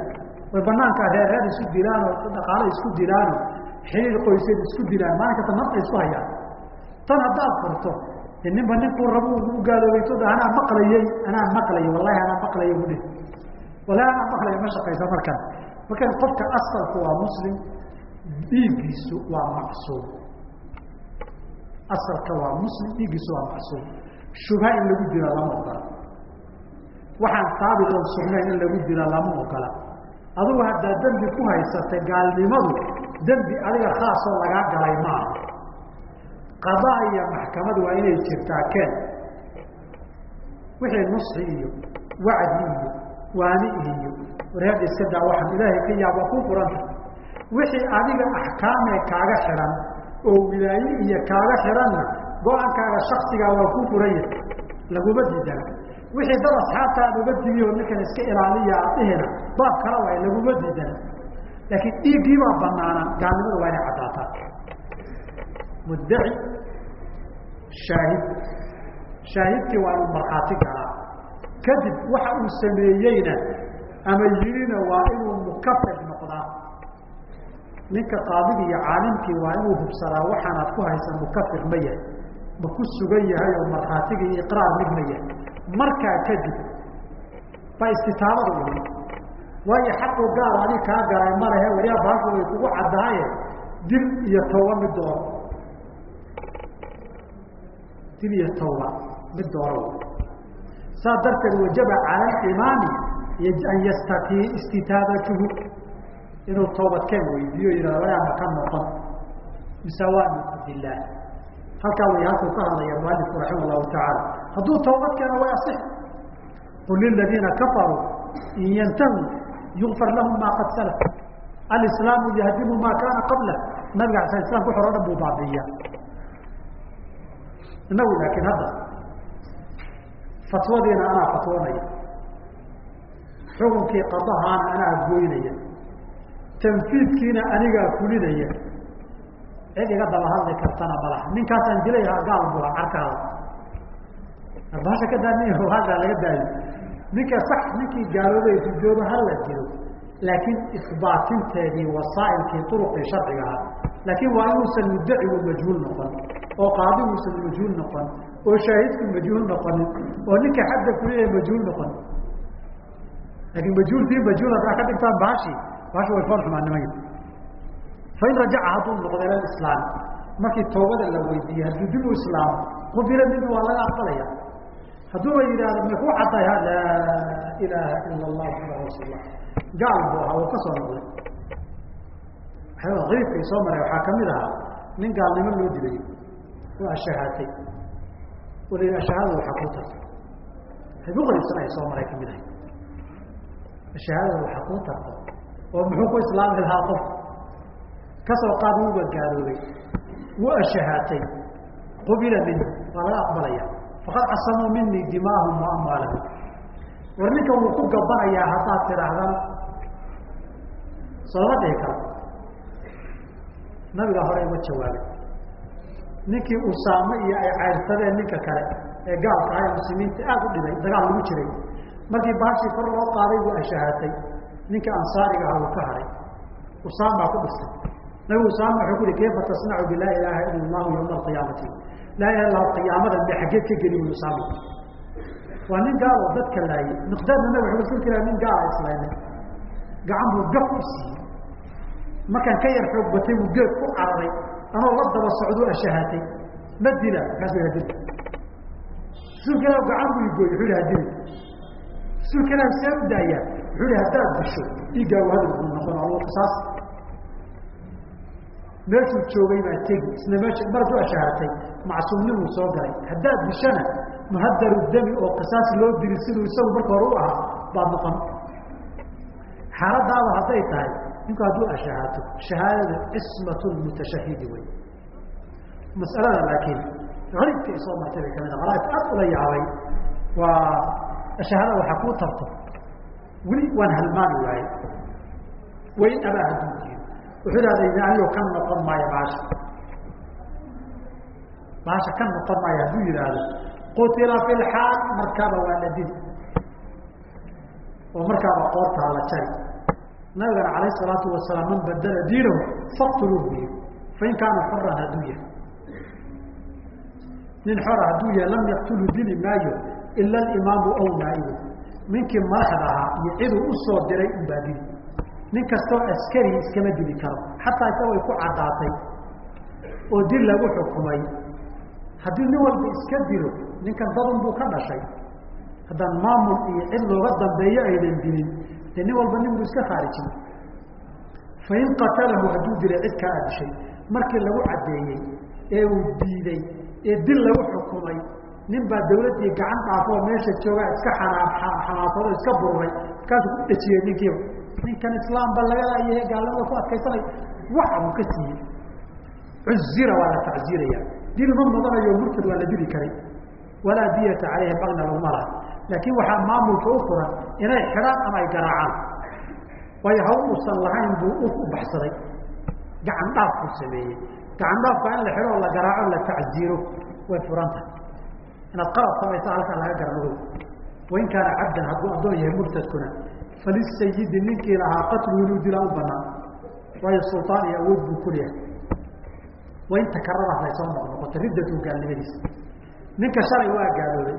way banaankaa reer reer isu dilaanoo dhaqaale isku dilaano xiriir qoyseed isku dilaan maalin kasta nafta isku hayaan. Tan haddaad furto ninba ninkuu rabu u gaaloobeyto anaa maqlayey anaa maqlayay wallahi anaa maqlaya udhi wallahi anaa maqlaya ma shaqaysa markaan markan qofka asalku waa muslim dhiiggiisu waa macsuum asalka waa muslim dhiiggiisu waa macsuum shubha in lagu dila lama ogola waxaan saabit oon sugnayn in lagu dila lama ogola adugu haddaa dembi ku haysatay gaalnimadu dembi adiga khaasoo lagaa galay maaha qadaa iyo maxkamadu waa inay jirtaa keen wixii nusxi iyo wacdi iyo waani iyo wareeda iska daa waxaan ilaahay ka yaab waa ku furanta wixii adiga axkaamee kaaga xihan oo wilaaye iyo kaaga xihanna go'aankaaga shaksigaa waa ku furan yahay. Laguma diidana wixii dad asxaabta aad uga timi oo ninkan iska ilaaliya aad baab kala waay laguma diidana laakiin dhiiggii baa banaanaan gaalnimada waa inay caddaataa muddaci shaahid. Shaahidkii waa inuu markhaati galaa. Kadib waxa uu sameeyeyna ama yidhina waa inuu mukafir noqdaa. Ninka qaadigi iyo caalimkii waa inuu hubsadaa waxaanaad ku haysa mukafir ma yahay. Ma ku sugan yahay oo markhaatigii iqraar mid ma yahay. Markaa kadib baa istitaabada iman waayo xaqu gaal adig kaa galay ma lehe waliyaa baashu way kugu caddaaye. Dil iyo tawba mid dooro dil iyo tawba mid dooro saas darteed wajaba cala alimaami an yastati istitaabatuhu inuu tawbadkeen weydiiyo yihahda walaa maka noqon misaawaanu bilaah halkaa way halkuu ka hadlaya mualifku raxima allahu tacaala. Hadduu tawbad keeno way asix qul liladiina kafaruu in yantahuu yugfar lahum maa qad salaf. Alislaamu yahdimu maa kaana qabla nabiga ala slam wuxu o dhan buu baabiiya inagu laakiin hadda fatwadiina anaa fatwoonaya xukunkii qadahaana anaa goynaya tanfiidkiina anigaa fulinaya cid iga daba hadli kartana malaha ninkaasaan dilayahaa gaal bua carkaada arbahasha ka daa nin haddaa laga daayo ninka sax ninkii gaaloobay sujoodo hala dilo laakiin isbaatinteedii wasaailkii uruqii sharciga ahaa. Laakiin waa inuusan muddacigu majhuul noqon oo qaadiguusan majhuul noqon oo shaahidku majhuul noqonin oo ninka xadda kuliya majhuul noqon. Laakiin majhuulkii majhuul haddaa ka dhigtaan bahashi bahashi way fool fain rajaca hadduu noqdo ila islaam markii toobada la weydiiyey hadduu dib u islaamo qubila minhu waa laga aqbalaya. Hadduuba yidhaahdo may ku cadday ha laa ilaaha ila allah muxamad rasuullah gaal buu ahaa oo ka soo noqday. Iibkay soo maray waxaa ka mid ahaa nin gaalnimo loo dilay oo ashahaatay. Oo la ashahaadada waxaa kuu tartay buqrisan ay soo maray ka mid ahay. Ashahaadada waxaa kuu tarta oo muxuu ku islaami lahaa qof? Kasoo qaad wuuba gaaloobay wuu ashahaatay. Qubila minhu waa laga aqbalaya. Faqad casamuu minii dimaahum wa war ninkan wuu ku gabanayaa haddaad tidhaahdaan sooma dhihi karo. Nabiga hore uga jawaabay ninkii usaame iyo ay cayrsadeen ninka kale ee gaalka ah ee muslimiinta aada u dhibay dagaal lagu jiray. Markii baashii kor loo qaaday buu ashahaatay. Ninka ansaariga ah uu ka haray. Usaamaa ku dhistay nabigu usaama wuxuu ku yihi kayfa tasnacu bilaa ilaaha ila allahu yawma alqiyaamati? Laa ilaha illahu qiyaamada me xaggeed ka geli wy usaama waa nin gaal dadka laayay. Miqdaadna nabig wuxuu rasuulka ilah nin gaala islaamay gacan buu gaf ku siiyey. Markaan ka yar xoog batay buu geed ku cararay anoo la daba socduu ashahaatay ma dila markaasu ha dila rasuulka ilah gacan buu igooy wuxuu ihi hadili rasuulka ilah see u daayaa wuxuu ihi haddaad disho dhiiggaagu hadal buu noqon aluu qisaas meeshuu joogay baa tegi isna meesha markuu ashahaatay macsuumnimuu soo galay haddaad dishana muhadaru dami oo qisaas loo diri siduu isagu marka hore u ahaa baad noqon xaaladaaba hadday tahay ninku hadduu ashahaato shahaadada cismat mutashahidi wey masalada laakiin alibka ay martay bay ka mid alaaibka aad ula yaabay waa shahaada waxaa kuu tarto. Weli waan halmaami waaye wain abaa hadduu diido wuxuu ihahday anigo ka noqon maayo baasha. Baasha ka noqon maayo hadduu yidhaahdo qutila fi lxaal markaaba waa la dili. Oo markaaba qoortaa la jari nabigana alayh salaatu wasalaam man badala diinahu faqtuluu buyi fain kaana xoran hadduu yahay. Nin xora hadduu yahay lam yaqtulu dili maayo ila alimaamu aw naaibu. Ninkii madaxda ahaa iyo ciduu u soo diray unbaa dili. Nin kastoo askari iskama dili karo. Xataa isagoo ay ku caddaatay. Oo dil lagu xukumay. Haddii nin walba iska dilo ninkan dadun buu ka dhashay. Haddaan maamul iyo cid looga dambeeyo aydan dilin dee nin walba nin buu iska khaarijin fain qatalahu hadduu dilay cid kaa adishay markii lagu caddeeyey ee uu diiday ee dil lagu xukumay nin baa dawladdii gacan dhaafoo meesha joogaa iska xanaasado iska bururay markaasuu ku dhejiyey ninkiiba ninkan islaamba laga laayahe gaalnimada ku adkaysanay waxa uu ka siiyey. Cuzira waa la tacziiraya dil ma mudanayo murtad waa la dili karay. Walaa diyata caleyhi bagna laguma laha laakiin waxaa maamulka u furan inay xidhaan ama ay garaacaan. Waayo hawl uusan lahayn buu u baxsaday. Gacan dhaaf buu sameeyey. Gacan dhaafka in la xidho la garaaco la tacziiro way furan tahay. Inaad qalab samaysa halkaa laga garanago wain kaana cabdan hadduu addoon yahay murtadkuna. Falisayidi ninkii lahaa qatlu inuu dilaa u banaan. Waayo sultaan iyo awood buu ku leeyahay. Wain takararaas ay soo noqnoqoto riddatu gaalnimadiisa. Ninka shalay waa gaaloobay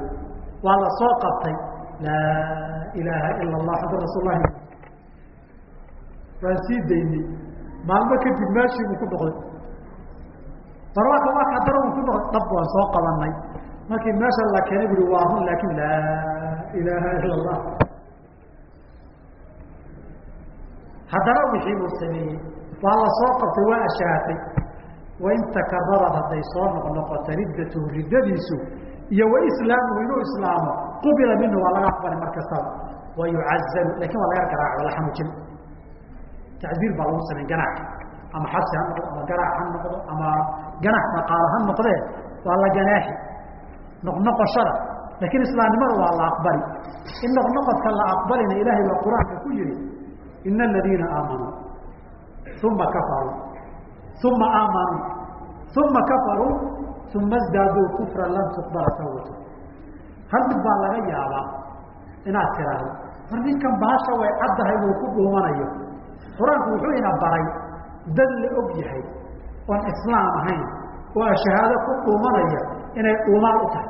waa la soo qabtay. Laa ilaaha ila allah xamad rasuul lahi waan sii daynay. Maalmo kadib meeshiibuu ku noqday. Barwaaka waa kaa dara uu ku noqday. Dhab waan soo qabanay markii meesha la keenay bui waa run laakin laa ilaaha ila allah haddana wixii uu sameeyey. Waa la soo qabtay waa ashaatay. Wain takararad hadday soo noqnoqoto riddatuhu riddadiisu iyo waislaamuhu inuu islaamo qubila minhu waa laga aqbali mar wa yucazalu laakiin waa laga garaaco la xanuujin tacziir baa lagu samayn ganaax. Ama xabsi ha noqdo ama garaac ha noqdo ama ganax dhaqaalo ha noqdee waa la ganaaxi. Noqnoqoshada laakiin islaamnimada waa la aqbali. In noqnoqodka la aqbalina ilaahay baa qur'aanka ku yihi ina aladiina aamanuu uma kafaruu uma aamanuu uma kafaruu uma sdaaduu kufra lan tuqbala tawbatu hal mid baa laga yaabaa inaad tiraahdo mar ninkan baasha way caddahay uu ku dhuumanayo qur'aanku wuxuu ina baray dad la og yahay oon islaam ahayn oo shahaado ku dhuumanaya inay dhuumaan u tahay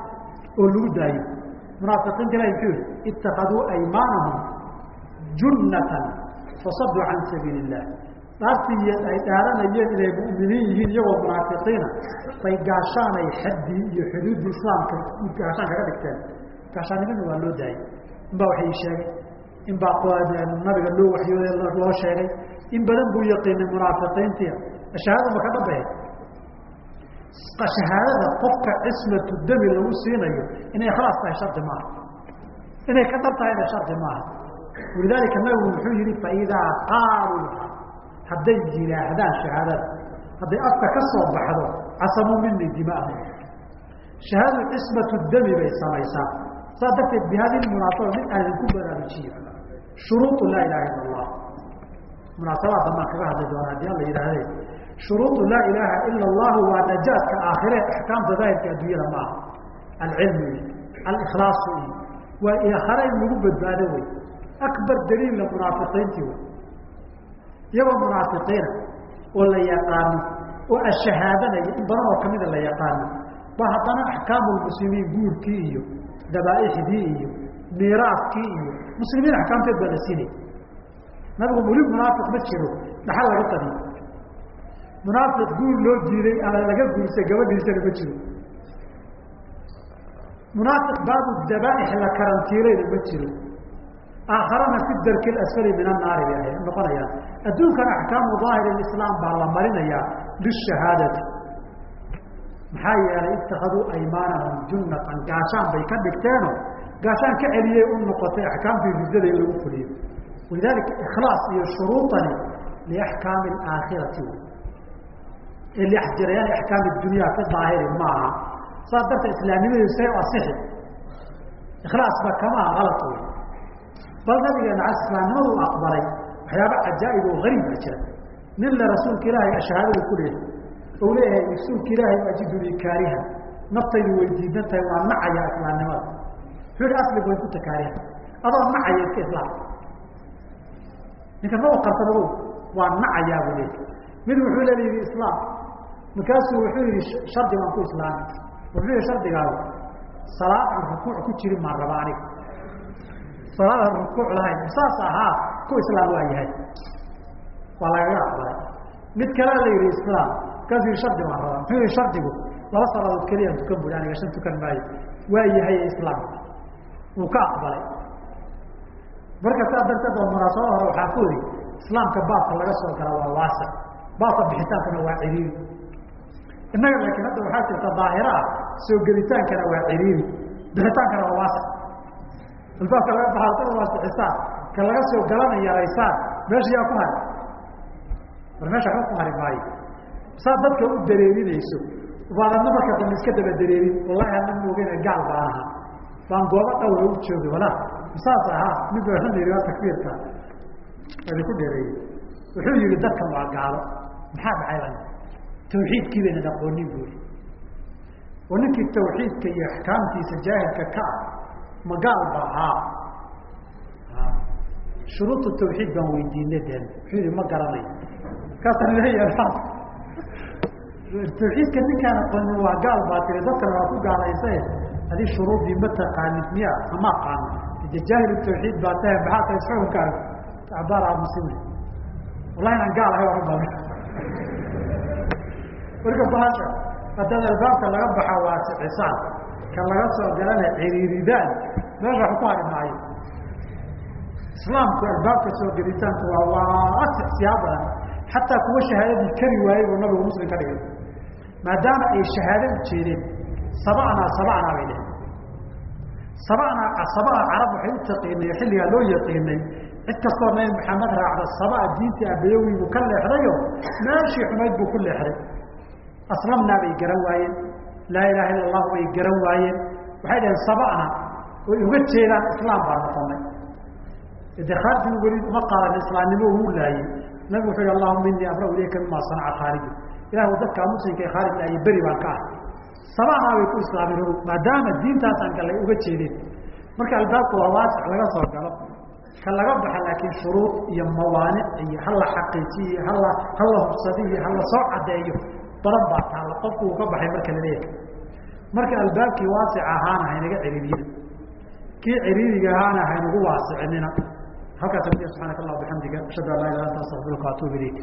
oo lagu daayo munaafiqiinta ilahi muxuu yihi itakaduu aymaanahum junnatan fasaduu can sabiili illah dhaartii ay dhaaranayeen inay mu'miniin yihiin iyagoo munaafiqiina bay gaashaanay xaddii iyo xuduuddii islaamka gaashaan kaga dhigteen. Gaashaannimana waa loo daayay inbaa waxay sheegay inbaa nabiga loo waxyooday loo sheegay. In badan buu yaqiinay munaafiqiintia shahaadada maka dhabahe shahaadada qofka cismatu dami lagu siinayo inay ikhlaas tahay shardi maaha. Inay ka dhab tahayna shardi maaha. Walidaalika nabigu muxuu yihi faidaa qaaluu hadday yidhaahdaan shahaadada hadday afka ka soo baxdo casamuu mini dimaahum shahaadadu cismatu dami bay samaysaa. Saas darteed bi munaasaba mid aan idinku baraarujiyo shuruudu laa ilaha ila allah munaasabaadda maan kaga hadli doona haddii alla yidhaahde shuruudu laa ilaaha ila allahu waa najaadka aakhire axkaamta daahirka adduunyada maaha. Alcilmu iyo alikhlaasu iyo waa in lagu badbaado wey akbar daliilla munaafiqiintii wey iyagoo munaafiqiina oo la yaqaano oo ashahaadanaya in badan oo kamida la yaqaano. Ba haddana axkaamu lmuslimiin guurkii iyo dabaaixdii iyo miiraadkii iyo muslimiin axkaamteed baa la siinay. Nabigu weli munaafiq ma jiro dhaxal laga qadiyo munaafiq guur loo diiday ama laga guursa gabadhiisana ma jiro. Munaafiq baabu dabaaix la karantiilayna ma jiro aakharana fi darki asfali min annaari bay noqonayaan. Adduunkana axkaamu daahir islaam baa la marinayaa lishahaadati. Maxaa yeelay itakaduu aymaanahum junnatan gaashaan bay ka dhigteeno gaashaan ka celiyey u noqotay axkaamtii riddada in lagu fuliyo walidaalika ikhlaas iyo shuruudani liaxkaami aakhirati. Ee liaxjirayaan axkaami dunya fi daahiri maaha. Saas darteed islaamnimadu say asixi. Ikhlaasba kamaa alad wey bal nabigeena a islaamnimadu u aqbalay waxyaaba cajaa'ib oo gariib a jira nin le rasuulka ilaahay ashahaadadu ku leehay ou leeyahay rasuulka ilaahay ajidunii kaariha naftaydu way diidan tahay waa nacaya islaamnimada wuxuu yihi aslig way ku takaariha adoo nacaya iska islaam ninka ma qarsan ogow waa nacayaa buu leeyahy mid wuxuu le yihi islaam. Markaasuu wuxuu yihi shardi baan ku islaami wuxuu yihi shardigaagu salaad aan rukuuc ku jirin maan raba aniga salaad aan rukuuc lahayn saas ahaa ku islaam waa yahay waa lagaga aqbalay mid kalea la yihi islaam markaasuu yihi shardi baan rabaa muxuu yihi shardigu laba salaadood keliyaan tukan bui aniga shan tukan maayo waa yahay islaamka wuu ka aqbalay marka saa darteed oo munaasabada hore waxaa ku yidhi islaamka baabka laga soo gala waa waasic baabka bixitaankana waa ciriiri innaga laakiin hadda waxaa jirta daahira ah soo gelitaankana waa ciriiri bixitaankana waa waasic albaabka laga baxaata waasixisaan ka laga soo galana yaraysaan meesha yaa ku hari? War meesha waxba ku hari maayo saa dadka u dareerinayso baadadna marka dambe iska daba dareerin. Wallahi ana moogeyna gaal baan ahaa. Baan goobo dhowra u joogay wala saas ahaa mid yidhi takfiirka idinku dheereeyey wuxuu yihi dadkan waa gaalo. Maxaa dhacay ban tawxiidkii baynan aqoonin buuri oo ninkii tawxiidka iyo axkaamtiisa jaahilka ka ah ma gaal ba haa shuruudu tawxiid baan weydiinay deen. Wuxuu yihi ma garanayo markaasaan leeyaha tawxiidka ninkaan aqoonin waa gaal baa tiri dadkana waa ku gaalaysa. Adi shuruudii ma taqaanid miya ama aqaano jaahil tawxiid baa tahay maxaa tahay xukunkaaga abaar aamusina wallahi inaan gaal ahay ohan baa marka bahasha haddaad albaabka laga baxa waasicisaan ka laga soo galana ciriiridaan meesha wax ku hari maayo islaamku albaabka soo gelitaanku waa waasic siyaa badan xataa kuwa shahaadadii kari waayey buu nabigu muslim ka dhigay. Maadaama ay shahaado ujeedeen sabacnaa sabacnaa bay dheheen sabacnaa sabaa carab waxay u taqiinay xilligaa loo yaqiinay cid kastoo nabi maxamed raacda sabaa diintii abayowiibu ka leexdayo meeshii xumayd buu ku leexday. Aslamnaa bay garan waayeen laa ilaha illa allahu bay garan waayeen. Waxay dhaheen sabacna way uga jeedaan islaam baa noqonay de khaalid weli uma qaadan islaamnimo uu laayey nabigu wuxuu yhi allahuma inii abra ilayka mima sanaca khaalidi ilahu dadkaa muslimka ee khaalid laaye beri baan ka ah sabacnaa bay ku islaameen maadaama diintaasaan gallay uga jeedeen marka albaabka waa waasic laga soo galo. Ka laga baxa laakiin shuruud iyo mawaanic iyo hala xaqiijiyo hala hala hubsadiyo hala soo caddeeyo badan baa taalla qofku uu ka baxay marka la leeyahay. Marka albaabkii waasic ahaana haynaga ciriiriyina kii ciriiriga ahaana haynagu waasicinina halkaas subxaanaka allah bixamdiga ashhadu an laa ilaha anta astafiruka atuub ilayk